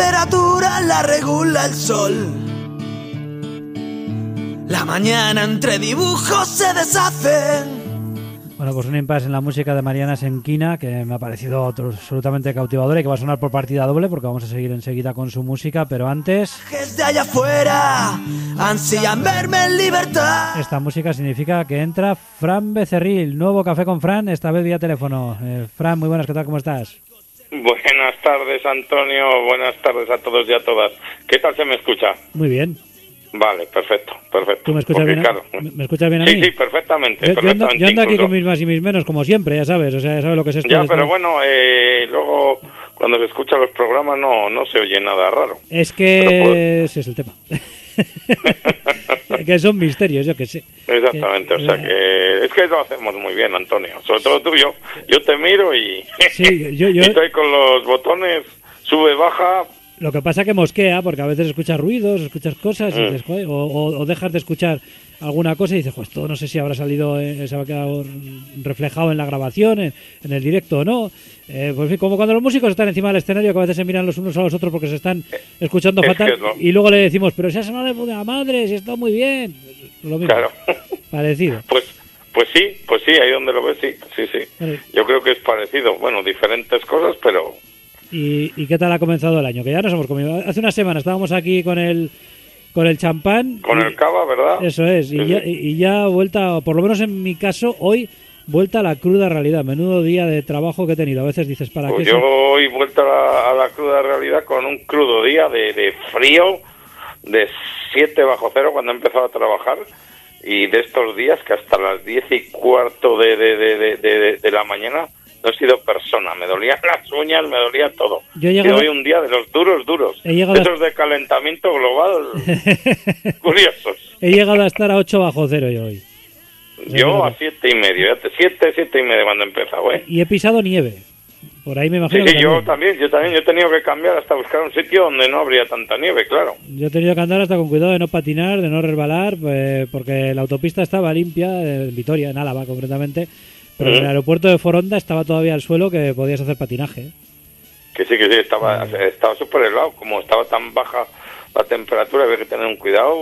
Temperatura la regula el sol. La mañana entre dibujos se deshace. Bueno, pues un impasse en la música de Mariana Senquina que me ha parecido otro- absolutamente cautivadora y que va a sonar por partida doble porque vamos a seguir enseguida con su música, pero antes Desde allá afuera ansían verme en libertad. esta música significa que entra Fran Becerril, nuevo café con Fran, esta vez vía teléfono. Eh, Fran, muy buenas, ¿qué tal? ¿Cómo estás? Buenas tardes, Antonio. Buenas tardes a todos y a todas. ¿Qué tal se me escucha? Muy bien. Vale, perfecto, perfecto. ¿Tú me escuchas Porque, bien? a- claro, ¿Me escuchas bien a Sí, mí? sí, perfectamente. Yo, yo ando, yo ando aquí con mis más y mis menos, como siempre, ya sabes, o sea, ya sabes lo que es esto. Ya, pero bueno, eh, luego cuando se escuchan los programas no, no se oye nada raro. Es Pero que pues- ese es el tema. que son misterios, yo que sé. Exactamente, o sea que es que lo hacemos muy bien, Antonio. Sobre todo tú, yo, yo te miro y, Sí, yo- yo- y estoy con los botones sube, baja. Lo que pasa que mosquea, porque a veces escuchas ruidos, escuchas cosas, y Mm. dices, "Joder", o, o- dejas de escuchar alguna cosa y dices, pues esto no sé si habrá salido, eh, se habrá quedado reflejado en la grabación, en, en el directo o no. Eh, pues como cuando los músicos están encima del escenario, que a veces se miran los unos a los otros porque se están escuchando Es fatal, no. y luego le decimos, pero si ha sonado de puta madre, si está muy bien. Lo mismo, Claro. parecido. Pues, pues sí, pues sí, ahí donde lo ves, sí, sí, sí. Vale. Yo creo que es parecido. Bueno, diferentes cosas, pero ¿Y, y qué tal ha comenzado el año? Que ya nos hemos comido. Hace una semana estábamos aquí con el con el champán. con y- el cava, ¿verdad? Eso es, y Sí, ya, sí. y ya vuelta, por lo menos en mi caso, hoy vuelta a la cruda realidad. Menudo día de trabajo que he tenido. A veces dices, ¿para Pues qué? yo se- hoy vuelto a la, a la cruda realidad con un crudo día de, de frío, de 7 bajo cero cuando he empezado a trabajar y de estos días que hasta las 10 y cuarto de, de, de, de, de- de la mañana no he sido persona, me dolían las uñas, me dolía todo. Yo he Y llegado- hoy un día de los duros, duros, He llegado a- esos de calentamiento global, curiosos. He llegado a estar a 8 bajo cero yo hoy. Yo a siete y medio, siete, siete y medio cuando he empezado, ¿eh? Y he pisado nieve. Por ahí me imagino sí, que yo también. yo también, yo he tenido que cambiar hasta buscar un sitio donde no habría tanta nieve, claro. Yo he tenido que andar hasta con cuidado de no patinar, de no resbalar, eh, porque la autopista estaba limpia, eh, en Vitoria, en Álava concretamente, pero en el aeropuerto de Foronda estaba todavía al suelo que podías hacer patinaje. ¿eh? Que sí, que sí, estaba estaba súper helado, como estaba tan baja la temperatura, había que tener un cuidado.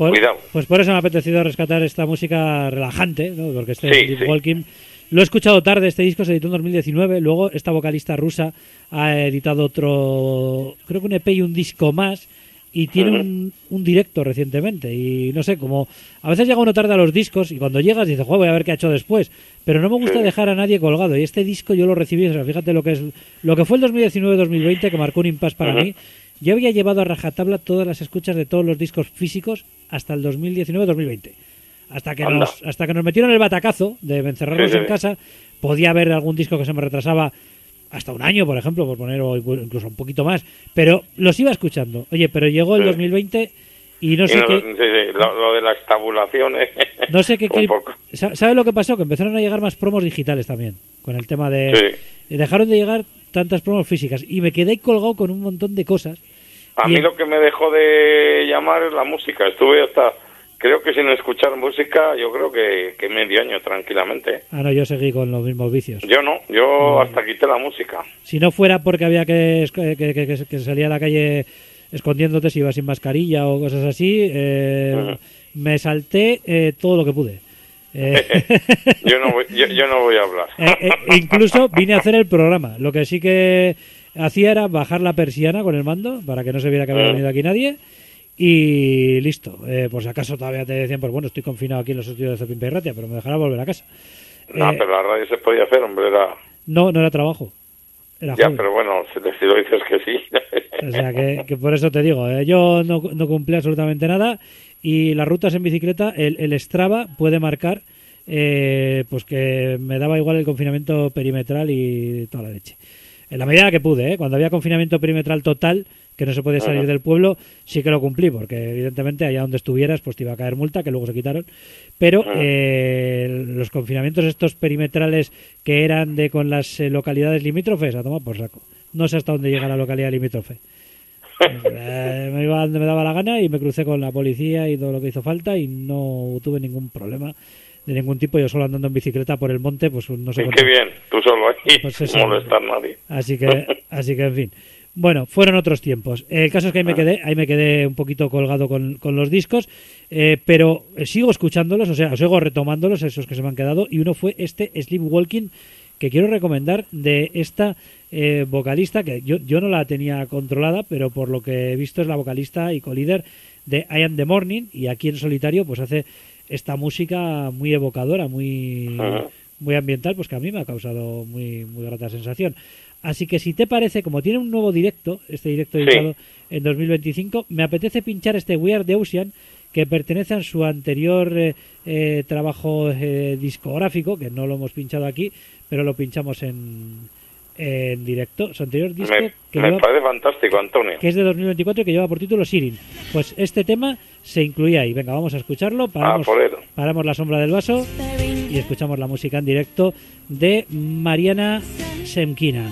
Por- Cuidado. Pues por eso me ha apetecido rescatar esta música relajante, ¿no? porque este Sí, Deep sí. Walking lo he escuchado tarde, este disco se editó en 2019, luego esta vocalista rusa ha editado otro, creo que un EP y un disco más, y tiene un, un directo recientemente, y no sé, como a veces llega uno tarde a los discos, y cuando llegas dices, "Joder, voy a ver qué ha hecho después, pero no me gusta Sí. dejar a nadie colgado, y este disco yo lo recibí, o sea, fíjate lo que es, lo que fue el 2019-2020, que marcó un impasse para mí, yo había llevado a rajatabla todas las escuchas de todos los discos físicos hasta el 2019-2020. Hasta que, Anda. nos, hasta que nos metieron el batacazo de encerrarnos Sí, en sí. casa, podía haber algún disco que se me retrasaba hasta un año, por ejemplo, por poner, o incluso un poquito más, pero los iba escuchando. Oye, pero llegó el Sí. 2020 y no y sé no- qué... sí, sí, lo, lo de las tabulaciones. No sé qué... qué- ¿Sabes lo que pasó? Que empezaron a llegar más promos digitales también, con el tema de... Dejaron de llegar tantas promos físicas y me quedé colgado con un montón de cosas. A mí lo que me dejó de llamar es la música. Estuve hasta, creo que sin escuchar música, yo creo que, que medio año tranquilamente. Ah, no, yo seguí con los mismos vicios. Yo no, yo hasta quité la música. Si no fuera porque había que, que, que, que- salía a la calle escondiéndote si ibas sin mascarilla o cosas así, eh, me salté eh, todo lo que pude. Eh, Yo no voy, yo, yo no voy a hablar. eh, eh, incluso vine a hacer el programa. Lo que sí que hacía era bajar la persiana con el mando para que no se viera que había Ah. venido aquí nadie. Y listo. Eh, por si acaso todavía te decían, pues bueno, estoy confinado aquí en los estudios de Cepín Ratia, pero me dejará volver a casa. No, Eh, pero la radio se podía hacer, hombre, era... no, no era trabajo. Era Ya, pero bueno, si, si lo dices que sí. O sea, que, que por eso te digo, eh, yo no, no cumplí absolutamente nada y las rutas en bicicleta, el, el Strava puede marcar eh, pues que me daba igual el confinamiento perimetral y toda la leche. En la medida que pude, ¿eh? cuando había confinamiento perimetral total, que no se podía salir del pueblo, sí que lo cumplí, porque evidentemente allá donde estuvieras pues te iba a caer multa, que luego se quitaron. Pero eh, los confinamientos estos perimetrales que eran de con las eh, localidades limítrofes, a tomar por saco. No sé hasta dónde llega la localidad limítrofe. Eh, me iba donde me daba la gana y me crucé con la policía y todo lo que hizo falta y no tuve ningún problema de ningún tipo. Yo solo andando en bicicleta por el monte, pues no sé Sí, qué bien, tú solo ahí, Pues eso. no molestar a nadie. Así que, así que en fin. Bueno, fueron otros tiempos. El caso es que ahí me quedé, ahí me quedé un poquito colgado con, con los discos, eh, pero sigo escuchándolos, o sea, sigo retomándolos, esos que se me han quedado, y uno fue este Sleepwalking, que quiero recomendar de esta eh, vocalista, que yo, yo no la tenía controlada, pero por lo que he visto es la vocalista y co-líder de I Am The Morning, y aquí en solitario pues hace esta música muy evocadora, muy, muy ambiental, pues que a mí me ha causado muy, muy grata sensación. Así que si te parece, como tiene un nuevo directo, este directo Sí. editado en 2025, me apetece pinchar este We Are the Ocean que pertenece a su anterior eh, eh, trabajo eh, discográfico, que no lo hemos pinchado aquí, pero lo pinchamos en, en directo. Su anterior disco Me, que, me lleva- parece fantástico, Antonio. que es de 2024 y que lleva por título Sirin. Pues este tema se incluía ahí. Venga, vamos a escucharlo. Paramos, por eso. paramos la sombra del vaso y escuchamos la música en directo de Mariana Semkina.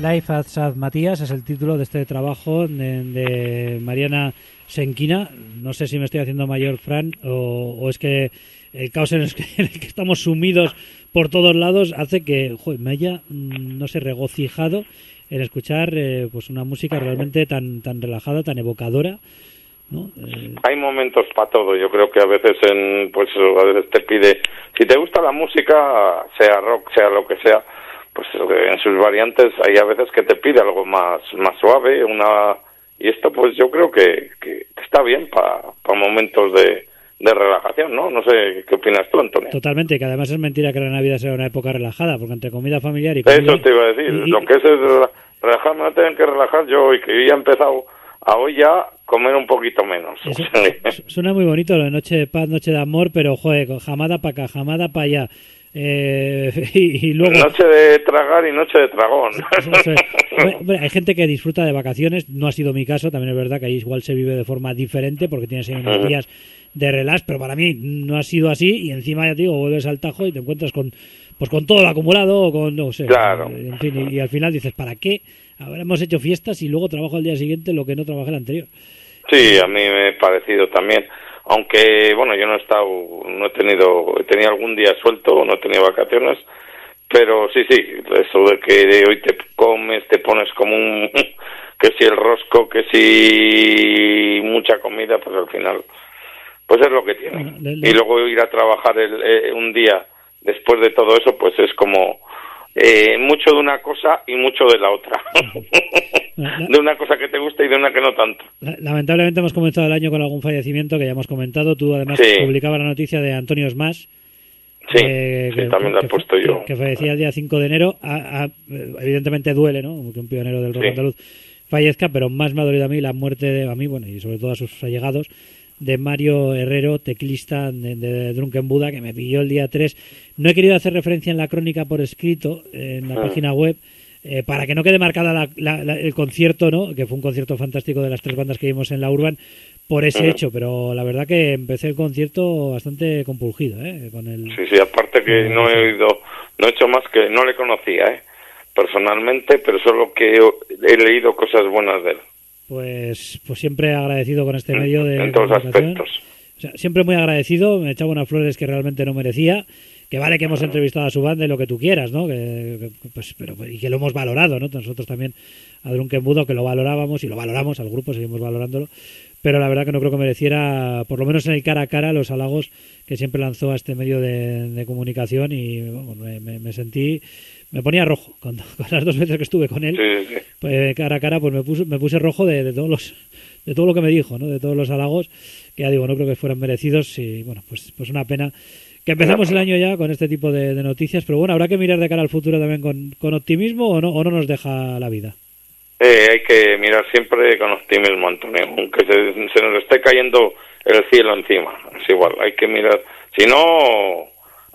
Life at Sad Matías es el título de este trabajo de, Mariana Senquina. No sé si me estoy haciendo mayor, Fran, o, es que el caos en el, que, en el que estamos sumidos por todos lados hace que joder, me haya, mm, no sé, regocijado en escuchar eh, pues una música realmente tan, tan relajada, tan evocadora. ¿no? Eh, Hay momentos para todo. Yo creo que a veces, en, pues a veces te pide, si te gusta la música, sea rock, sea lo que sea, pues en sus variantes hay a veces que te pide algo más, más suave, una y esto pues yo creo que, que está bien para momentos de, de relajación, ¿no? No sé qué opinas tú, Antonio. Totalmente, que además es mentira que la Navidad sea una época relajada, porque entre comida familiar y comida... Eso te iba a decir, y- lo que es rela- relajarme, no tener que relajar yo y que yo ya he empezado a hoy ya comer un poquito menos. Eso- suena muy bonito, lo de noche de paz, noche de amor, pero joder, con jamada para acá, jamada para allá. Eh, y, y luego... Noche de tragar y noche de tragón. Eso es. Hombre, hombre, hay gente que disfruta de vacaciones, no ha sido mi caso, también es verdad que ahí igual se vive de forma diferente porque tienes ahí unos días de relax, pero para mí no ha sido así y encima ya te digo, vuelves al tajo y te encuentras con pues con todo el acumulado o con no sé, Claro. en fin, y, y al final dices, ¿para qué? Habremos hecho fiestas y luego trabajo al día siguiente lo que no trabajé el anterior. Sí, a mí me ha parecido también. Aunque, bueno, yo no he estado, no he tenido, he tenido algún día suelto, no he tenido vacaciones, pero sí, sí, eso de que de hoy te comes, te pones como un, que si el rosco, que si mucha comida, pues al final, pues es lo que tiene. Y luego ir a trabajar el, eh, un día después de todo eso, pues es como eh, mucho de una cosa y mucho de la otra. La- de una cosa que te gusta y de una que no tanto. La- Lamentablemente hemos comenzado el año con algún fallecimiento que ya hemos comentado. Tú además Sí. publicabas la noticia de Antonio Smash. Sí, eh, sí, también lo he que- puesto yo. Que, que fallecía el día 5 de enero. A- a- evidentemente duele, ¿no? Que un pionero del rock Sí. andaluz fallezca, pero más me ha dolido a mí la muerte de a mí, bueno, y sobre todo a sus allegados, de Mario Herrero, teclista de, de Drunken Buddha, que me pilló el día 3. No he querido hacer referencia en la crónica por escrito, en la Ah. página web, eh, para que no quede marcada la- la- la- el concierto, ¿no? Que fue un concierto fantástico de las tres bandas que vimos en la Urban por ese hecho, pero la verdad que empecé el concierto bastante compulgido, ¿eh? Con el... Sí, sí, aparte que no he oído, no he hecho más que, no le conocía, ¿eh? Personalmente, pero solo que he, leído cosas buenas de él. Pues, pues siempre agradecido con este medio de en todos aspectos. O sea, siempre muy agradecido, me echaba unas flores que realmente no merecía. Que vale que hemos entrevistado a su banda y lo que tú quieras, ¿no? Que, que, pues, pero, y que lo hemos valorado, ¿no? Nosotros también a Drunken Budo, que lo valorábamos y lo valoramos, al grupo seguimos valorándolo. Pero la verdad que no creo que mereciera, por lo menos en el cara a cara, los halagos que siempre lanzó a este medio de, de comunicación y bueno, me, me- me sentí, me ponía rojo con, con las dos veces que estuve con él Sí, sí, sí. pues cara a cara pues me puse, me puse rojo de, de todos los de todo lo que me dijo no de todos los halagos que ya digo no creo que fueran merecidos y bueno pues pues una pena que empezamos el año ya con este tipo de, de noticias pero bueno habrá que mirar de cara al futuro también con, con optimismo o no o no nos deja la vida Eh, hay que mirar siempre con optimismo, Antonio, aunque se, se nos esté cayendo el cielo encima. Es igual, hay que mirar. Si no,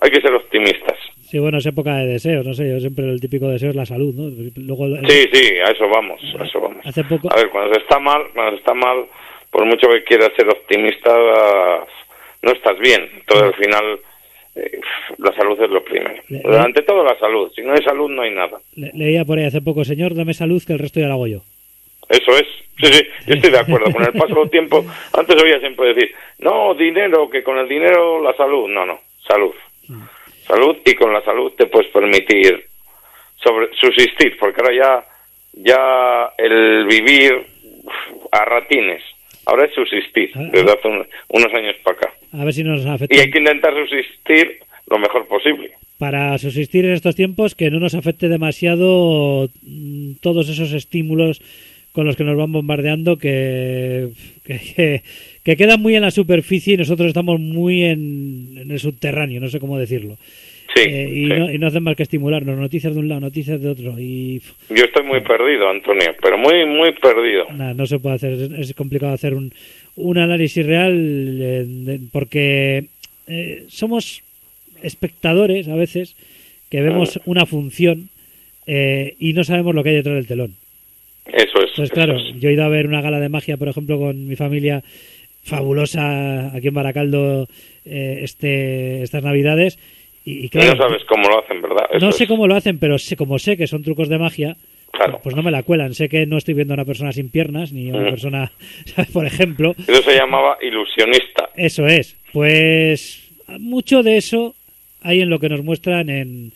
hay que ser optimistas. sí bueno es época de deseos no sé yo siempre el típico deseo es la salud no luego Sí, sí, a eso vamos, a eso vamos. hace poco A ver, cuando se está mal, cuando se está mal, por mucho que quieras ser optimista, no estás bien. Entonces, al final, eh, la salud es lo primero. Le- Ante todo, la salud. Si no hay salud, no hay nada. le- leía por ahí hace poco señor dame salud que el resto ya lo hago yo Eso es. Sí, sí, yo estoy de acuerdo. Con el paso del tiempo, antes oía siempre decir, no, dinero, que con el dinero la salud. No, no, salud. Salud y con la salud te puedes permitir sobre subsistir, porque ahora ya, ya el vivir a ratines, ahora es subsistir, Ah, desde hace un- unos años para acá. a ver si nos afecta Y hay que intentar subsistir lo mejor posible. para subsistir en estos tiempos que no nos afecte demasiado mm, todos esos estímulos con los que nos van bombardeando que, que, que- que quedan muy en la superficie y nosotros estamos muy en, en el subterráneo, no sé cómo decirlo. Sí, Eh, y, sí. No, y no hacen más que estimularnos, noticias de un lado, noticias de otro. Y Yo estoy muy perdido, Antonio, pero muy, muy perdido. no se puede hacer, es, complicado hacer un, un análisis real eh, de- porque eh, somos espectadores a veces que vemos una función y no sabemos lo que hay detrás del telón. Eso es. Pues claro, es. yo he ido a ver una gala de magia, por ejemplo, con mi familia fabulosa aquí en Baracaldo este, estas navidades y, y Y claro, no sabes cómo lo hacen, ¿verdad? Eso no sé es. cómo lo hacen, pero sé, como sé que son trucos de magia, Claro. pues no me la cuelan. Sé que no estoy viendo a una persona sin piernas, ni a una Ujú. persona, ¿sabes? por ejemplo. Eso se llamaba ilusionista. Eso es. Pues mucho de eso hay en lo que nos muestran en,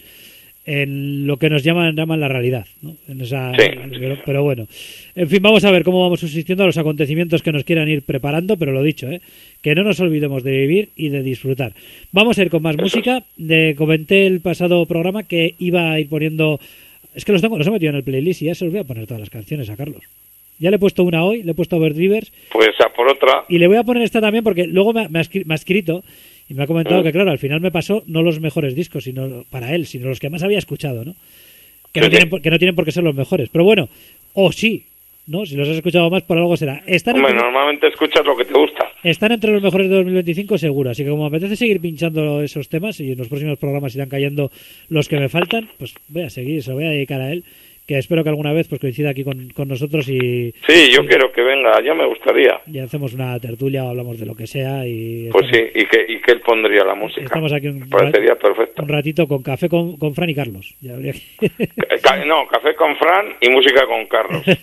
en lo que nos llaman, llaman la realidad. ¿no? En esa, Sí. pero, pero bueno. En fin, vamos a ver cómo vamos subsistiendo a los acontecimientos que nos quieran ir preparando, pero lo dicho, ¿eh? que no nos olvidemos de vivir y de disfrutar. Vamos a ir con más Eso música. De, comenté el pasado programa que iba a ir poniendo... Es que los tengo, los he metido en el playlist y ya se los voy a poner todas las canciones a Carlos. Ya le he puesto una hoy, le he puesto Overdrivers Pues a por otra. y le voy a poner esta también porque luego me, ha- me ha, escri- me ha escrito y me ha comentado Mm. que, claro, al final me pasó no los mejores discos sino para él, sino los que más había escuchado, ¿no? Que, no tienen, por- que no tienen por qué ser los mejores. Pero bueno, o sí, ¿no? Si los has escuchado más, por algo será. Están Hombre, entre, normalmente escuchas lo que te gusta. están entre los mejores de 2025 seguro. Así que como me apetece seguir pinchando esos temas y en los próximos programas irán cayendo los que me faltan, pues voy a seguir, se lo voy a dedicar a él. Que espero que alguna vez pues coincida aquí con, con nosotros y, Sí, yo quiero que venga, ya me gustaría. y hacemos una tertulia o hablamos de lo que sea. y Pues sí, y que, y que él pondría la música. Estamos aquí un, Parecería perfecto. un ratito con café con, con Fran y Carlos. Ya habría que- Ca- No, café con Fran y música con Carlos.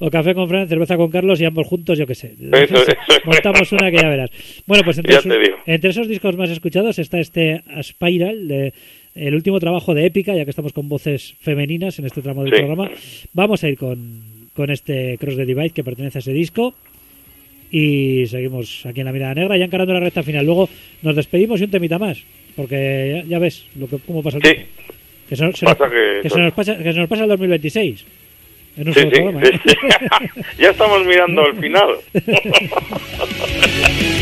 o, o café con Fran, cerveza con Carlos y ambos juntos, yo qué sé. Eso, eso. Montamos una que ya verás. Bueno, pues entre, Ya esos- te digo. entre esos discos más escuchados está este Spiral, de, el último trabajo de Épica, ya que estamos con voces femeninas en este tramo del Sí. programa. Vamos a ir con, con este Cross the Divide que pertenece a ese disco. Y seguimos aquí en la mirada negra, ya encarando la recta final. Luego nos despedimos y un temita más, porque ya, ya ves lo que, cómo pasa el Sí. tiempo. Que se, nos- se nos, Pasa que- que se nos pasa, que se nos pasa el 2026. En un Sí, programa, ¿eh? ya estamos mirando el final.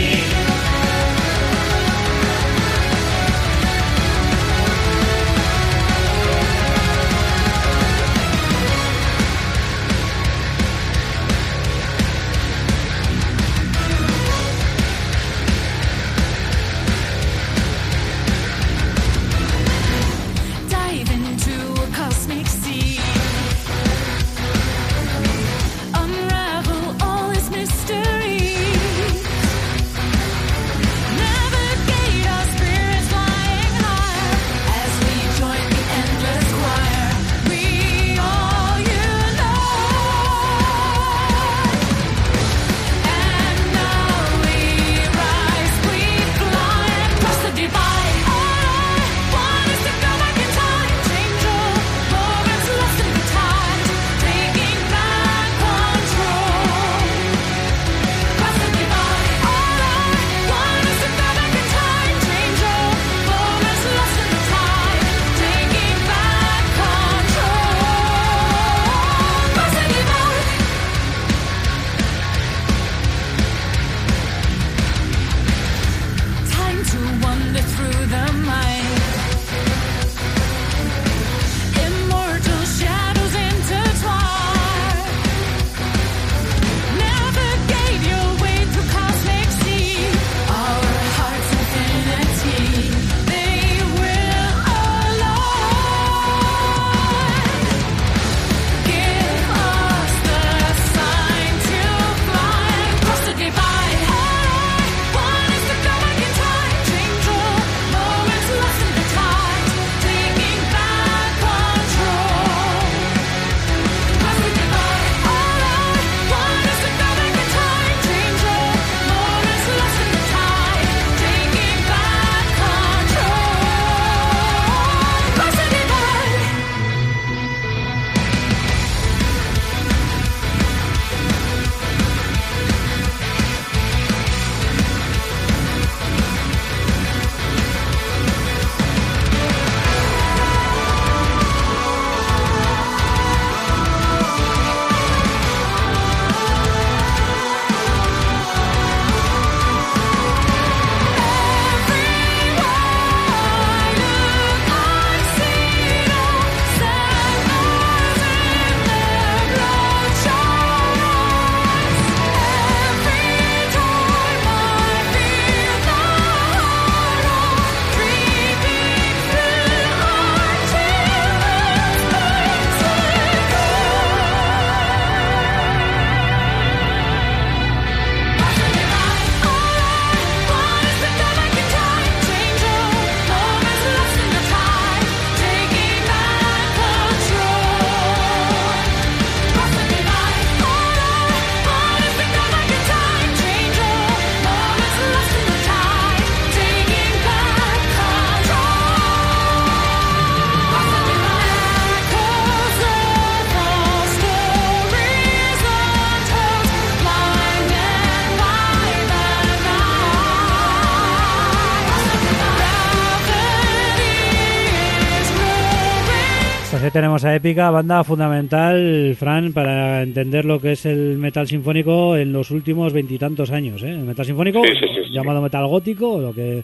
tenemos a Épica, banda fundamental, Fran, para entender lo que es el metal sinfónico en los últimos veintitantos años. ¿eh? El metal sinfónico, Sí, sí, sí, sí. llamado metal gótico, lo que,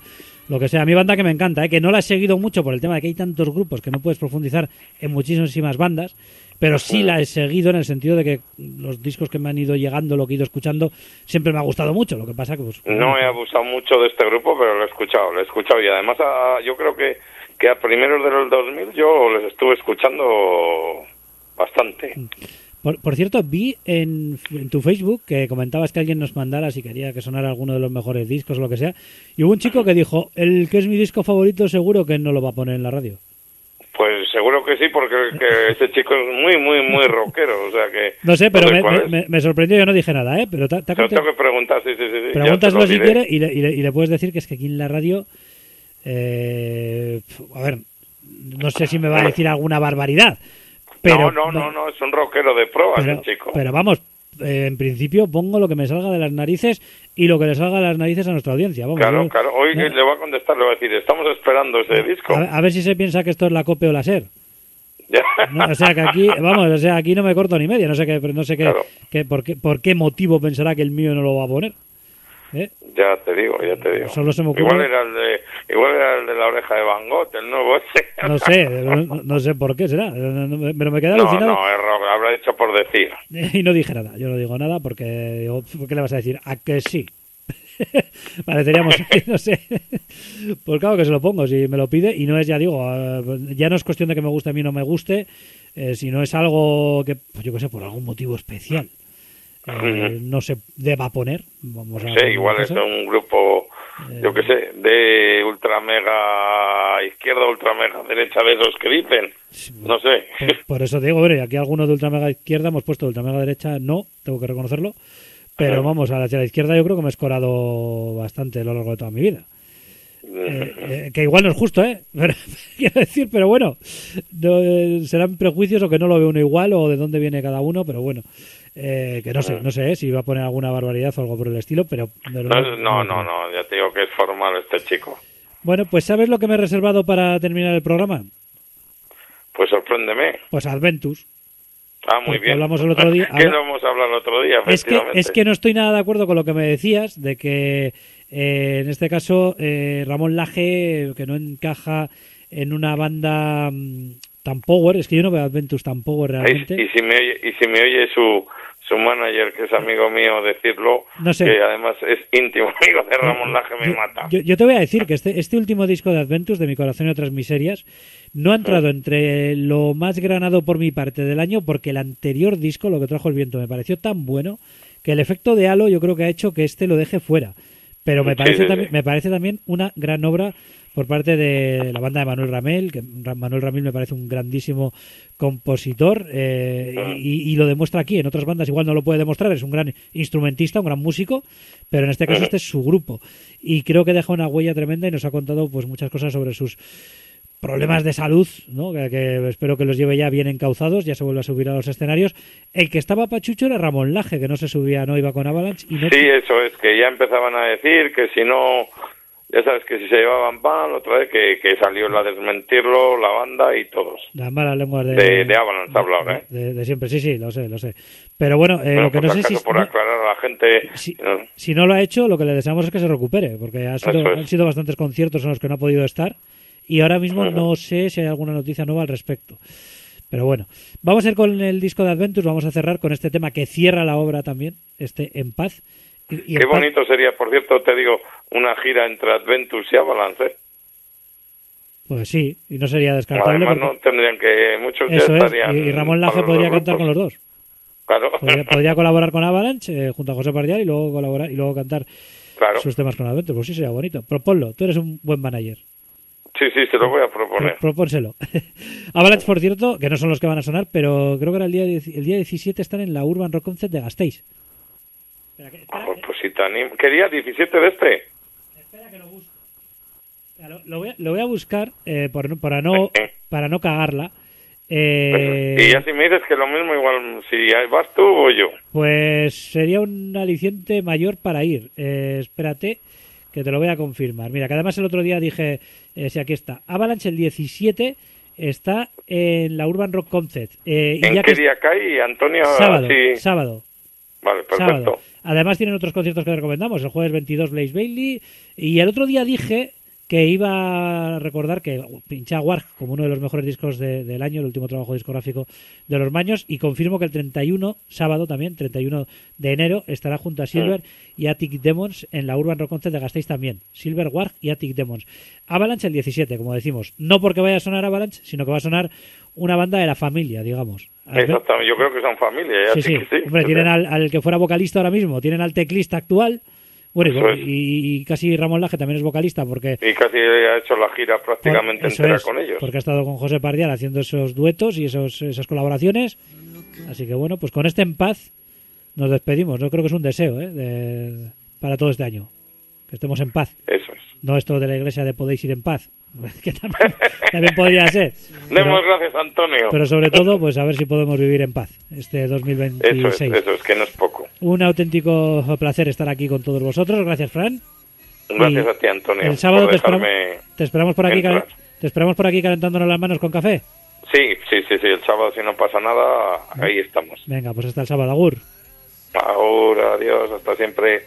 lo que sea. Mi banda que me encanta, ¿eh? que no la he seguido mucho por el tema de que hay tantos grupos que no puedes profundizar en muchísimas bandas, pero sí la he seguido en el sentido de que los discos que me han ido llegando, lo que he ido escuchando, siempre me ha gustado mucho. Lo que pasa que pues, No he abusado mucho de este grupo, pero lo he escuchado, lo he escuchado y además a- yo creo que, que a primeros del 2000 yo les estuve escuchando bastante. Por, por cierto, vi en, en tu Facebook que comentabas que alguien nos mandara si quería que sonara alguno de los mejores discos o lo que sea. Y hubo un chico que dijo, el que es mi disco favorito seguro que no lo va a poner en la radio. Pues seguro que sí, porque que ese chico es muy, muy, muy rockero, o sea que... No sé, pero sé me, me- me- sorprendió, yo no dije nada, ¿eh? Pero te, te conte- tengo que preguntar, sí, sí, sí. sí, ya te pregúntaselo lo si diré. quiere y le, y le- y le puedes decir que es que aquí en la radio... eh, a ver, no sé si me va a decir alguna barbaridad. Pero, no, no, no, no, es un rockero de pruebas pero, chico. pero vamos, eh, en principio pongo lo que me salga de las narices y lo que le salga de las narices a nuestra audiencia. Vamos, claro, claro. Hoy no- le voy a contestar, le voy a decir, estamos esperando ese disco. a, ver- a ver si se piensa que esto es la COPE o la SER. Ya. No, o sea que aquí, vamos, o sea, aquí no me corto ni media, no sé qué, no sé qué, Claro. qué- por, qué, por qué motivo pensará que el mío no lo va a poner. ¿Eh? Ya te digo, ya te digo. Solo se me ocurre- Igual era el de, igual era el de la oreja de Van Gogh, el nuevo ese. No sé, no, no sé por qué será, pero me quedé No, alucinado no, es rock, habrá dicho por decir. y no dije nada. Yo no digo nada porque, ¿qué le vas a decir? A que sí. Pareceríamos, no sé. Pues claro que se lo pongo si me lo pide y no es, ya digo, ah, ya no es cuestión de que me guste a mí o no me guste, eh, sino es algo que, pues yo qué sé, por algún motivo especial. Eh, no se deba poner. Vamos a Sí, igual es un grupo, yo qué sé, de ultra mega izquierda, ultra mega derecha de esos que dicen. No sé. Por, por eso te digo, bueno, y aquí algunos de ultramega izquierda hemos puesto de ultramega derecha, no, tengo que reconocerlo. Pero vamos, a la, a la izquierda yo creo que me he escorado bastante a lo largo de toda mi vida. Eh, eh, que igual no es justo, ¿eh? Pero, quiero decir, pero bueno, no, eh, serán prejuicios o que no lo ve uno igual o de dónde viene cada uno, pero bueno, eh, que no sé, no sé ¿eh? si va a poner alguna barbaridad o algo por el estilo, pero... No, no, no, no, ya te digo que es formal este chico. Bueno, pues ¿sabes lo que me he reservado para terminar el programa? Pues sorpréndeme. Pues Adventus. Ah, muy bien. hablamos el otro día- que habla- lo hemos hablado el otro día, Es que, es que no estoy nada de acuerdo con lo que me decías, de que eh, en este caso eh, Ramón Laje, que no encaja en una banda mm, tan power, es que yo no veo Adventus tan power realmente. y si me oye, y si me oye su, su manager, que es amigo mío, decirlo, No sé. que además es íntimo amigo de Ramón Laje, me yo, mata. yo- yo te voy a decir que este, este último disco de Adventus, de Mi Corazón y otras miserias, no ha entrado entre lo más granado por mi parte del año, porque el anterior disco, lo que trajo el viento, me pareció tan bueno que el efecto de halo yo creo que ha hecho que este lo deje fuera. Pero me parece, sí. me parece también una gran obra por parte de la banda de Manuel Ramel, que Manuel Ramel me parece un grandísimo compositor eh, y, y lo demuestra aquí. En otras bandas igual no lo puede demostrar, es un gran instrumentista, un gran músico, pero en este caso este es su grupo. Y creo que deja una huella tremenda y nos ha contado pues muchas cosas sobre sus problemas de salud, ¿no? que, que espero que los lleve ya bien encauzados, ya se vuelve a subir a los escenarios. El que estaba pachucho era Ramón Laje, que no se subía, no iba con Avalanche y no Sí, eso es, que ya empezaban a decir que si no, ya sabes que si se llevaban pan, otra vez que, que salió la desmentirlo, la banda y todos. las malas lenguas de, De, de Avalanche habla ahora, ¿eh? de- de siempre, sí, sí, lo sé, lo sé. Pero bueno, eh, Bueno, lo que por no sé si, por aclarar a la gente. si, ¿no? si no lo ha hecho, lo que le deseamos es que se recupere, porque ha sido, es. han sido bastantes conciertos en los que no ha podido estar y ahora mismo no sé si hay alguna noticia nueva al respecto. Pero bueno, vamos a ir con el disco de Adventus, vamos a cerrar con este tema que cierra la obra también, este En Paz. Y, y Qué bonito sería, por cierto, te digo, una gira entre Adventus y Avalanche. ¿eh? Pues sí, y no sería descartable. Además, porque- no tendrían que. Muchos ya Eso es, estarían. y, y Ramón Laje podría cantar con los dos. Claro, Podría, podría colaborar con Avalanche eh, junto a José Pardial y luego colaborar y luego cantar claro. sus temas con Adventus. Pues sí, sería bonito. Proponlo, tú eres un buen manager. Sí, sí, se lo voy a proponer. Pro- propónselo. Avalanche, por cierto, que no son los que van a sonar, pero creo que era el día, el día 17 están en la Urban Rock Concert de Gasteiz. Espera, que, espera, Pues, pues si te animo. ¿Quería 17 de este? espera que lo busco. Lo, lo voy, a, lo voy a buscar eh, por para, no, para no cagarla. Eh, y ya si me dices que lo mismo, igual, si vas tú o yo. Pues sería un aliciente mayor para ir. Eh, espérate, que te lo voy a confirmar. Mira, que además el otro día dije, eh, si aquí está, Avalanche el 17 está en la Urban Rock Concert. Eh, y ¿En ya qué que día cae, Antonio? sábado, Sí. sábado, Vale, perfecto. sábado. Además tienen otros conciertos que recomendamos. El jueves 22 Blaze Bailey. Y el otro día dije que iba a recordar que pinché a Warg como uno de los mejores discos de- del año, el último trabajo discográfico de los Maños, y confirmo que el 31, sábado también, 31 de enero, estará junto a Silver y Attic Demons en la Urban Rock Concert de Gasteiz también. Silver, Warg y Attic Demons. Avalanche el 17, como decimos. No porque vaya a sonar Avalanche, sino que va a sonar una banda de la familia, digamos. Exactamente, yo creo que son familia. Sí, sí. Hombre, tienen al, al que fuera vocalista ahora mismo, tienen al teclista actual, bueno, es. y, y casi Ramón Laje también es vocalista porque Y casi ha hecho la gira prácticamente por- entera es, con ellos. Porque ha estado con José Pardial haciendo esos duetos y esos, esas colaboraciones. Así que bueno, pues con este en paz nos despedimos. Yo creo que es un deseo ¿eh? de- para todo este año. Que estemos en paz. Eso es. No esto de la iglesia de podéis ir en paz. Que también, también podría ser. Pero, Demos gracias, Antonio. pero sobre todo, pues a ver si podemos vivir en paz este Eso es, 2026. eso es, que no es poco. Un auténtico placer estar aquí con todos vosotros. Gracias, Fran. Gracias Y a ti, Antonio. El sábado te esperamos, dejarme te esperamos por aquí, entrar. te esperamos por aquí calentándonos las manos con café. Sí, sí, sí, sí, el sábado si no pasa nada, ahí estamos. Venga, pues hasta el sábado, Agur. Ahora, adiós, hasta siempre.